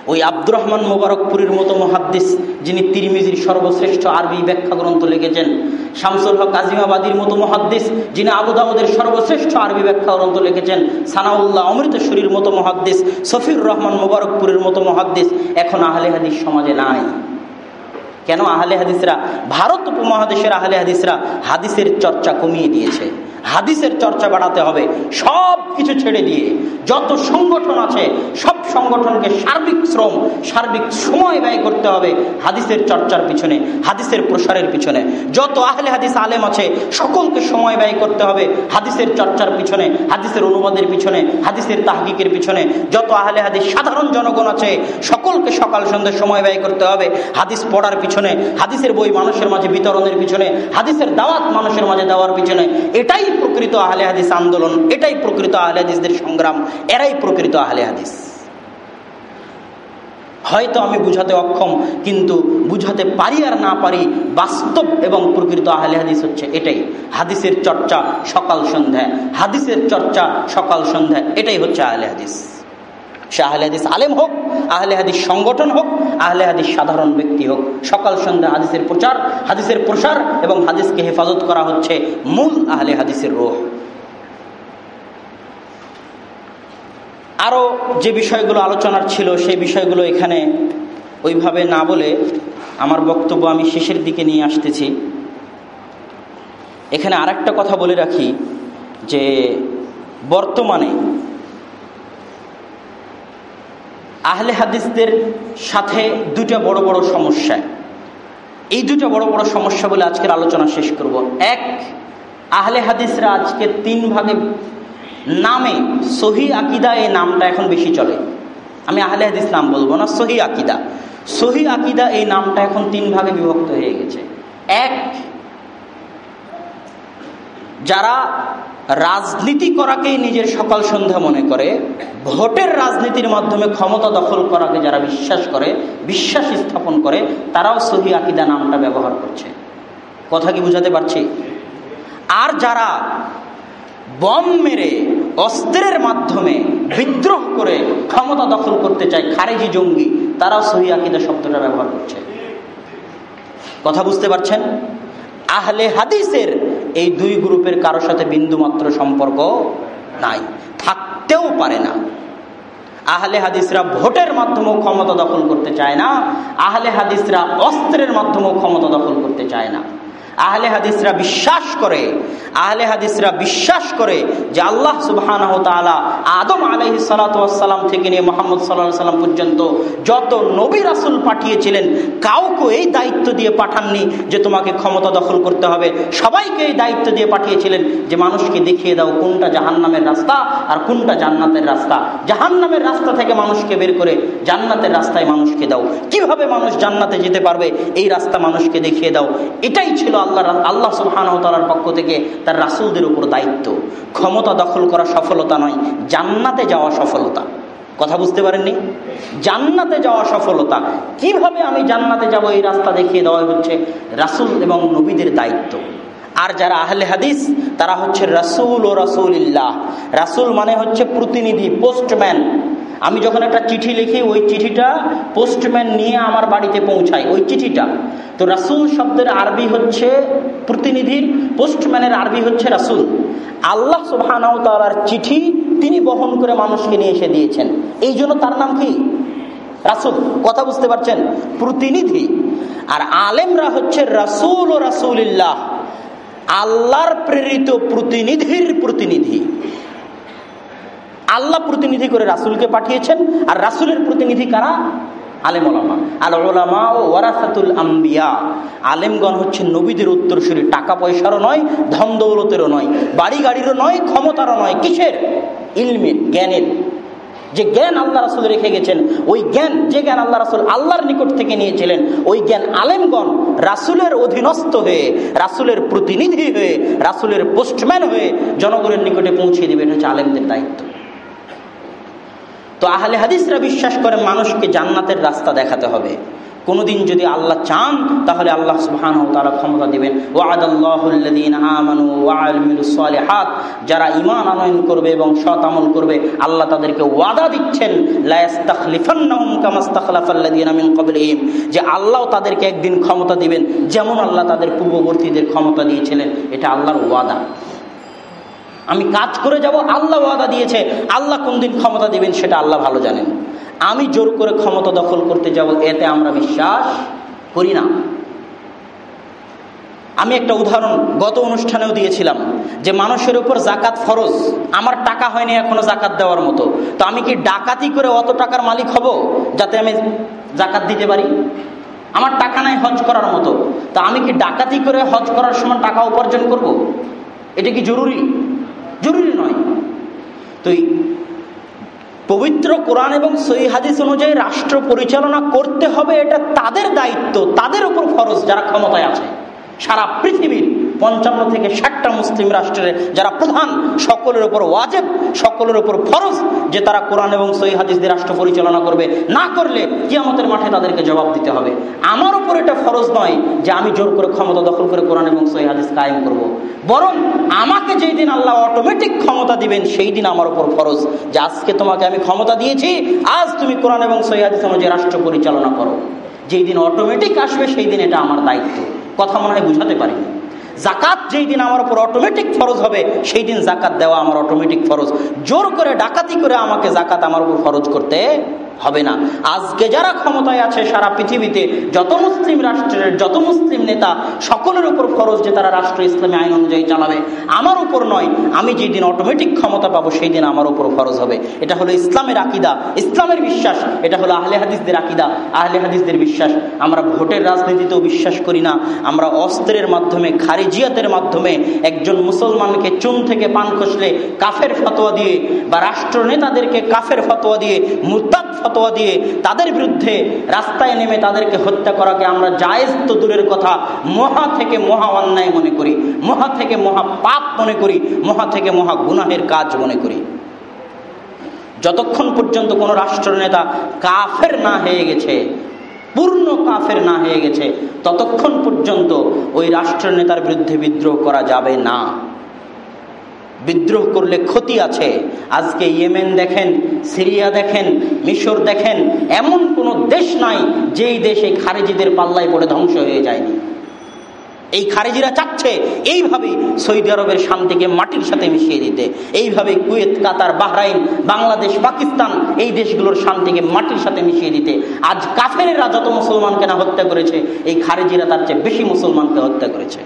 ওই আব্দুর রহমান মোবারকপুরীর মতো মহাদ্দিস, যিনি তিরমিজির সর্বশ্রেষ্ঠ আরবি ব্যাখ্যা গ্রন্থ লিখেছেন। শামসুল হক আজিমাবাদীর মতো মহাদ্দিস, যিনি আবুদাউদের সর্বশ্রেষ্ঠ আরবি ব্যাখ্যা গ্রন্থ লিখেছেন। সানাউল্লাহ অমৃতশ্বরীর মতো মহাদ্দিস সফির রহমান মোবারকপুরের মতো মহাদ্দিস, এখন আহলে হাদিস সমাজে নাই। কেন আহলে হাদিসরা? ভারত উপমহাদেশের আহলে হাদিসরা হাদিসের চর্চা কমিয়ে দিয়েছে। হাদিসের চর্চা বাড়াতে হবে। সব কিছু ছেড়ে দিয়ে যত সংগঠন আছে, সব সংগঠনকে সার্বিক শ্রম, সার্বিক সময় ব্যয় করতে হবে হাদিসের চর্চার পিছনে, হাদিসের প্রসারের পিছনে। যত আহলে হাদিস আলেম আছে, সকলকে সময় ব্যয় করতে হবে হাদিসের চর্চার পিছনে, হাদিসের অনুবাদের পিছনে, হাদিসের তাহকিকের পিছনে। যত আহলে হাদিস সাধারণ জনগণ আছে, সকলকে সকাল সন্ধ্যে সময় ব্যয় করতে হবে হাদিস পড়ার পিছনে, হাদিসের বই মানুষের মাঝে বিতরণের পিছনে, হাদিসের দাওয়াত মানুষের মাঝে দেওয়ার পিছনে। এটাই প্রকৃত আহলে হাদিস আন্দোলন, এটাই প্রকৃত আহলে হাদিসদের সংগ্রাম, এরাই প্রকৃত আহলে হাদিস। হয়তো আমি বুঝাতে অক্ষম, কিন্তু বুঝাতে পারি আর না পারি বাস্তব এবং প্রকৃত আহলে হাদিস হচ্ছে এটাই। হাদিসের চর্চা সকাল সন্ধ্যা হাদিসের চর্চা সকাল সন্ধ্যা এটাই হচ্ছে আহলে হাদিস। সে আহলে হাদিস আলেম হোক আহলে হাদিস সংগঠন হোক, আহলে হাদিস সাধারণ ব্যক্তি হোক। সকাল সন্ধ্যা হাদিসের প্রচার, হাদিসের প্রসার এবং হাদিসকে হেফাজত করা হচ্ছে মূল আহলে হাদিসের রোহ। আরও যে বিষয়গুলো আলোচনার ছিল, সেই বিষয়গুলো এখানে ওইভাবে না বলে আমার বক্তব্য আমি শেষের দিকে নিয়ে আসতেছি। এখানে আরেকটা কথা বলে রাখি যে বর্তমানে আহলে হাদিসদের সাথে দুটা বড় বড় সমস্যা। এই দুটা বড় বড় সমস্যা বলে আজকের আলোচনা শেষ করব। এক, আহলে হাদিসরা আজকে তিন ভাগে নামে সহি আকিদা এই নামটা এখন বেশি চলে। আমি আহলে হাদিস নাম বলব না, সহি আকিদা। সহি আকিদা এই নামটা এখন তিন ভাগে বিভক্ত হয়ে গেছে। এক, যারা রাজনীতি করাকেই নিজের সকাল সন্ধ্যা মনে করে, ভোটের রাজনীতির মাধ্যমে ক্ষমতা দখল করাকে যারা বিশ্বাস করে, বিশ্বাস স্থাপন করে, তারাও সহি আকিদা নামটা ব্যবহার করছে। কথা কি বুঝাতে পারছি? আর যারা বম মেরে, অস্ত্রের মাধ্যমে বিদ্রোহ করে ক্ষমতা দখল করতে চায় খারেজি জঙ্গি, তারাও সহি আকিদা শব্দটা ব্যবহার করছে। কথা বুঝতে পারছেন? আহলে হাদিসের এই দুই গ্রুপের কারোর সাথে বিন্দুমাত্র সম্পর্ক নাই। থাকতেও পারে না। আহলে হাদিসরা ভোটের মাধ্যমেও ক্ষমতা দখল করতে চায় না। আহলে হাদিসরা অস্ত্রের মাধ্যমেও ক্ষমতা দখল করতে চায় না। আহলে হাদিসরা বিশ্বাস করে, আহলে হাদিসরা বিশ্বাস করে যে আল্লাহ সুবাহ আদম আলহি সালাতাম থেকে নিয়ে মোহাম্মদ সাল্লাহ সাল্লাম পর্যন্ত যত নবী রাসুল পাঠিয়েছিলেন, কাউকে এই দায়িত্ব দিয়ে পাঠাননি যে তোমাকে ক্ষমতা দখল করতে হবে। সবাইকে এই দায়িত্ব দিয়ে পাঠিয়েছিলেন যে মানুষকে দেখিয়ে দাও কোনটা জাহান্নামের রাস্তা আর কোনটা জান্নাতের রাস্তা। জাহান্নামের রাস্তা থেকে মানুষকে বের করে জান্নাতের রাস্তায় মানুষকে দাও। কীভাবে মানুষ জান্নাতে যেতে পারবে? এই রাস্তা মানুষকে দেখিয়ে দাও। এটাই ছিল আল্লাহ আল্লাহ সুবাহানতালার পক্ষ থেকে তার রাসুলদের উপর দায়িত্ব। ক্ষমতা দখল করা সফলতা নয়, জান্নাতে যাওয়া সফলতা। কথা বুঝতে পারেননি? জান্নাতে যাওয়া সফলতা। কীভাবে আমি জান্নাতে যাব এই রাস্তা দেখিয়ে দেওয়া হচ্ছে রাসুল এবং নবীদের দায়িত্ব। আর যারা আহলে হাদিস, তারা হচ্ছে রাসুল ও রাসুলিল্লাহ। রাসুল মানে হচ্ছে প্রতিনিধি, পোস্টম্যান। আমি যখন একটা চিঠি লিখি, ওই চিঠিটা পোস্টম্যান নিয়ে আমার বাড়িতে পৌঁছায়, ওই চিঠিটা। তো রাসুল শব্দের আরবি হচ্ছে প্রতিনিধির পোস্টম্যানের আরবি হচ্ছে রাসুল। আল্লাহ সুবাহানাও তালার চিঠি তিনি বহন করে মানুষকে নিয়ে এসে দিয়েছেন। এই জন্য তার নাম কি? রাসুল। কথা বুঝতে পারছেন? প্রতিনিধি। আর আলেমরা হচ্ছে রাসুল ও রাসুলিল্লাহ। আল্লাহর প্রেরিত প্রতিনিধির প্রতিনিধি। আল্লাহ প্রতিনিধি করে রাসুলকে পাঠিয়েছেন, আর রাসুলের প্রতিনিধি কারা? আলেম ওলামা আল ওলামা ও ওয়ারাসাতুল আম্বিয়া। আলেমগণ হচ্ছে নবীদের উত্তরসূরি। টাকা পয়সারও নয়, ধন দৌলতেরও নয় বাড়ি গাড়িরও নয়, ক্ষমতারও নয়। কিসের? ইলমের, জ্ঞানের। যে জ্ঞান আল্লাহ রাসুল রেখে গেছেন, ওই জ্ঞান যে জ্ঞান আল্লাহ রাসুল আল্লাহর নিকট থেকে নিয়েছিলেন, ওই জ্ঞান আলেমগণ রাসুলের অধীনস্থ হয়ে, রাসুলের প্রতিনিধি হয়ে, রাসুলের পোস্টম্যান হয়ে জনগণের নিকটে পৌঁছে দেবে। এটা হচ্ছে আলেমদের দায়িত্ব। তো আহলে হাদিসরা বিশ্বাস করে মানুষকে জান্নাতের রাস্তা দেখাতে হবে। কোনোদিন যদি আল্লাহ চান, তাহলে আল্লাহ সুবহান তারা ক্ষমতা দেবেন। ওয়াদাল্লাহুল্লাদিন আমানু ওয়ালমিলুসালিহাত যারা ইমান আনয়ন করবে এবং সৎ আমল করবে, আল্লাহ তাদেরকে ওয়াদা দিচ্ছেন যে আল্লাহ তাদেরকে একদিন ক্ষমতা দিবেন, যেমন আল্লাহ তাদের পূর্ববর্তীদের ক্ষমতা দিয়েছিলেন, এটা আল্লাহর ওয়াদা। আমি কাজ করে যাব, আল্লাহ ওয়াদা দিয়েছে। আল্লাহ কোন দিন ক্ষমতা দিবেন সেটা আল্লাহ ভালো জানেন। আমি জোর করে ক্ষমতা দখল করতে যাব, এতে আমরা বিশ্বাস করি না। আমি একটা উদাহরণ গত অনুষ্ঠানেও দিয়েছিলাম, যে মানুষের উপর জাকাত ফরজ, আমার টাকা হয়নি এখনও জাকাত দেওয়ার মতো। তো আমি কি ডাকাতি করে অত টাকার মালিক হব, যাতে আমি জাকাত দিতে পারি? আমার টাকা নাই হজ করার মতো। তো আমি কি ডাকাতি করে হজ করার সময় টাকা উপার্জন করব। এটা কি জরুরি? জরুরি নয়। তো পবিত্র কোরআন এবং সই হাদিস অনুযায়ী রাষ্ট্র পরিচালনা করতে হবে, এটা তাদের দায়িত্ব, তাদের উপর ফরজ যারা ক্ষমতায় আছে। সারা পৃথিবীর পঞ্চান্ন থেকে ষাটটা মুসলিম রাষ্ট্রের যারা প্রধান, সকলের উপর ওয়াজেব, সকলের উপর ফরজ, যে তারা কোরআন এবং সহি হাদিস দিয়ে রাষ্ট্র পরিচালনা করবে, না করলে কিয়ামতের মাঠে তাদেরকে জবাব দিতে হবে। আমার উপর এটা ফরজ নয় যে আমি জোর করে ক্ষমতা দখল করে কোরআন এবং সহি হাদিস কায়েম করব। বরং আমাকে যেই দিন আল্লাহ অটোমেটিক ক্ষমতা দিবেন, সেই দিন আমার উপর ফরজ। যে আজকে তোমাকে আমি ক্ষমতা দিয়েছি, আজ তুমি কোরআন এবং সহি হাদিস অনুযায়ী রাষ্ট্র পরিচালনা করো। যেই দিন অটোমেটিক আসবে, সেই দিন এটা আমার দায়িত্ব। কথা মনে হয় বুঝাতে পারিনি জাকাত যেই দিন আমার উপর অটোমেটিক ফরজ হবে, সেই দিন জাকাত দেওয়া আমার অটোমেটিক ফরজ। জোর করে, ডাকাতি করে আমাকে জাকাত আমার উপর ফরজ করতে হবে না। আজকে যারা ক্ষমতায় আছে সারা পৃথিবীতে, যত মুসলিম রাষ্ট্রের, যত মুসলিম নেতা, সকলের উপর ফরজ যে তারা রাষ্ট্র ইসলামী আইন অনুযায়ী চালাবে, আমার উপর নয়, আমি যেদিন অটোমেটিক ক্ষমতা পাবো, সেই দিন আমার উপর ফরজ হবে। এটা হলো ইসলামের আকিদা, ইসলামের বিশ্বাস, এটা হলো আহলে হাদিসদের আকিদা, আহলে হাদিসদের বিশ্বাস। আমরা ভোটের রাজনীতিতেও বিশ্বাস করি না, আমরা অস্ত্রের মাধ্যমে, খারিজিয়াতের মাধ্যমে একজন মুসলমানকে চুন থেকে পান খসলে কাফের ফতোয়া দিয়ে বা রাষ্ট্র নেতাদেরকে কাফের ফতোয়া দিয়ে মুরতাদ ফতোয়া দিয়ে তাদের বিরুদ্ধে রাস্তায় নেমে তাদেরকে হত্যা করাকে আমরা জায়েজ তো দূরের কথা, মহা থেকে মহা অন্যায় মনে করি, মহা থেকে মহা পাপ মনে করি, মহা থেকে মহা গুনাহের কাজ মনে করি। যতক্ষণ পর্যন্ত কোনো রাষ্ট্রনেতা কাফের না হয়ে গেছে, পূর্ণ কাফের না হয়ে গেছে, ততক্ষণ পর্যন্ত ওই রাষ্ট্রনেতার বিরুদ্ধে বিদ্রোহ করা যাবে না। বিদ্রোহ করলে ক্ষতি আছে। আজকে ইয়েমেন দেখেন, সিরিয়া দেখেন, মিশর দেখেন, এমন কোনো দেশ নাই যেই দেশে খারেজিদের পাল্লায় পড়ে ধ্বংস হয়ে যায়নি। এই খারেজিরা চাচ্ছে এইভাবেই সৌদি আরবের শান্তিকে মাটির সাথে মিশিয়ে দিতে। এইভাবে Kuwait, Qatar, Bahrain, Bangladesh, Pakistan এই দেশগুলোর শান্তিকে মাটির সাথে মিশিয়ে দিতে। আজ কাফেরেরা যত মুসলমানকে না হত্যা করেছে, এই খারেজিরা তার চেয়ে বেশি মুসলমানকে হত্যা করেছে।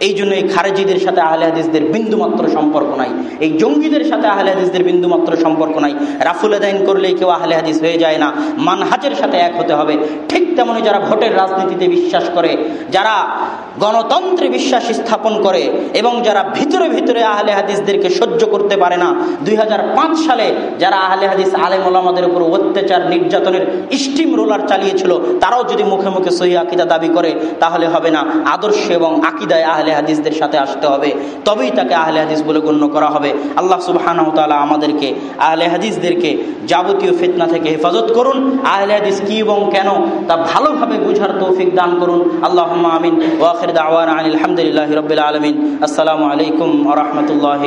এই জন্য এই খারেজিদের সাথে আহলে হাদিসদের বিন্দুমাত্র সম্পর্ক নাই। এই জঙ্গিদের সাথে আহলে হাদিসদের বিন্দুমাত্র সম্পর্ক নাই। রাফুল আদাইন করলেই কেউ আহলে হাদিস হয়ে যায় না। মানহাজের সাথে এক হতে হবে। ঠিক তেমনি যারা ভোটের রাজনীতিতে বিশ্বাস করে, যারা গণতন্ত্রে বিশ্বাস স্থাপন করে এবং যারা ভিতরে ভিতরে আহলে হাদিসদেরকে সহ্য করতে পারে না, দুই হাজার পাঁচ সালে যারা আহলে হাদিস আলেম উপর অত্যাচার, নির্যাতনের স্টিম রোলার চালিয়েছিল, তারাও যদি মুখে মুখে সহি আকিদা দাবি করে, তাহলে হবে না। আদর্শ এবং আকিদায় আহলে হাদিসদের সাথে আসতে হবে, তবেই তাকে আহলে হাদিস বলে গণ্য করা হবে। আল্লাহ সুবাহ তালা আমাদেরকে, আহলে হাদিসদেরকে যাবতীয় ফিতনা থেকে হেফাজত করুন। আহলে হাদিস কি এবং কেন, তা ভালোভাবে বুঝার তৌফিক দান করুন। আল্লাহ আমিন। ওয়াখির দাওয়ান আলহামদুলিল্লাহ রবিল আলমিন। আসসালামু আলাইকুম আ রহমতুল্লাহ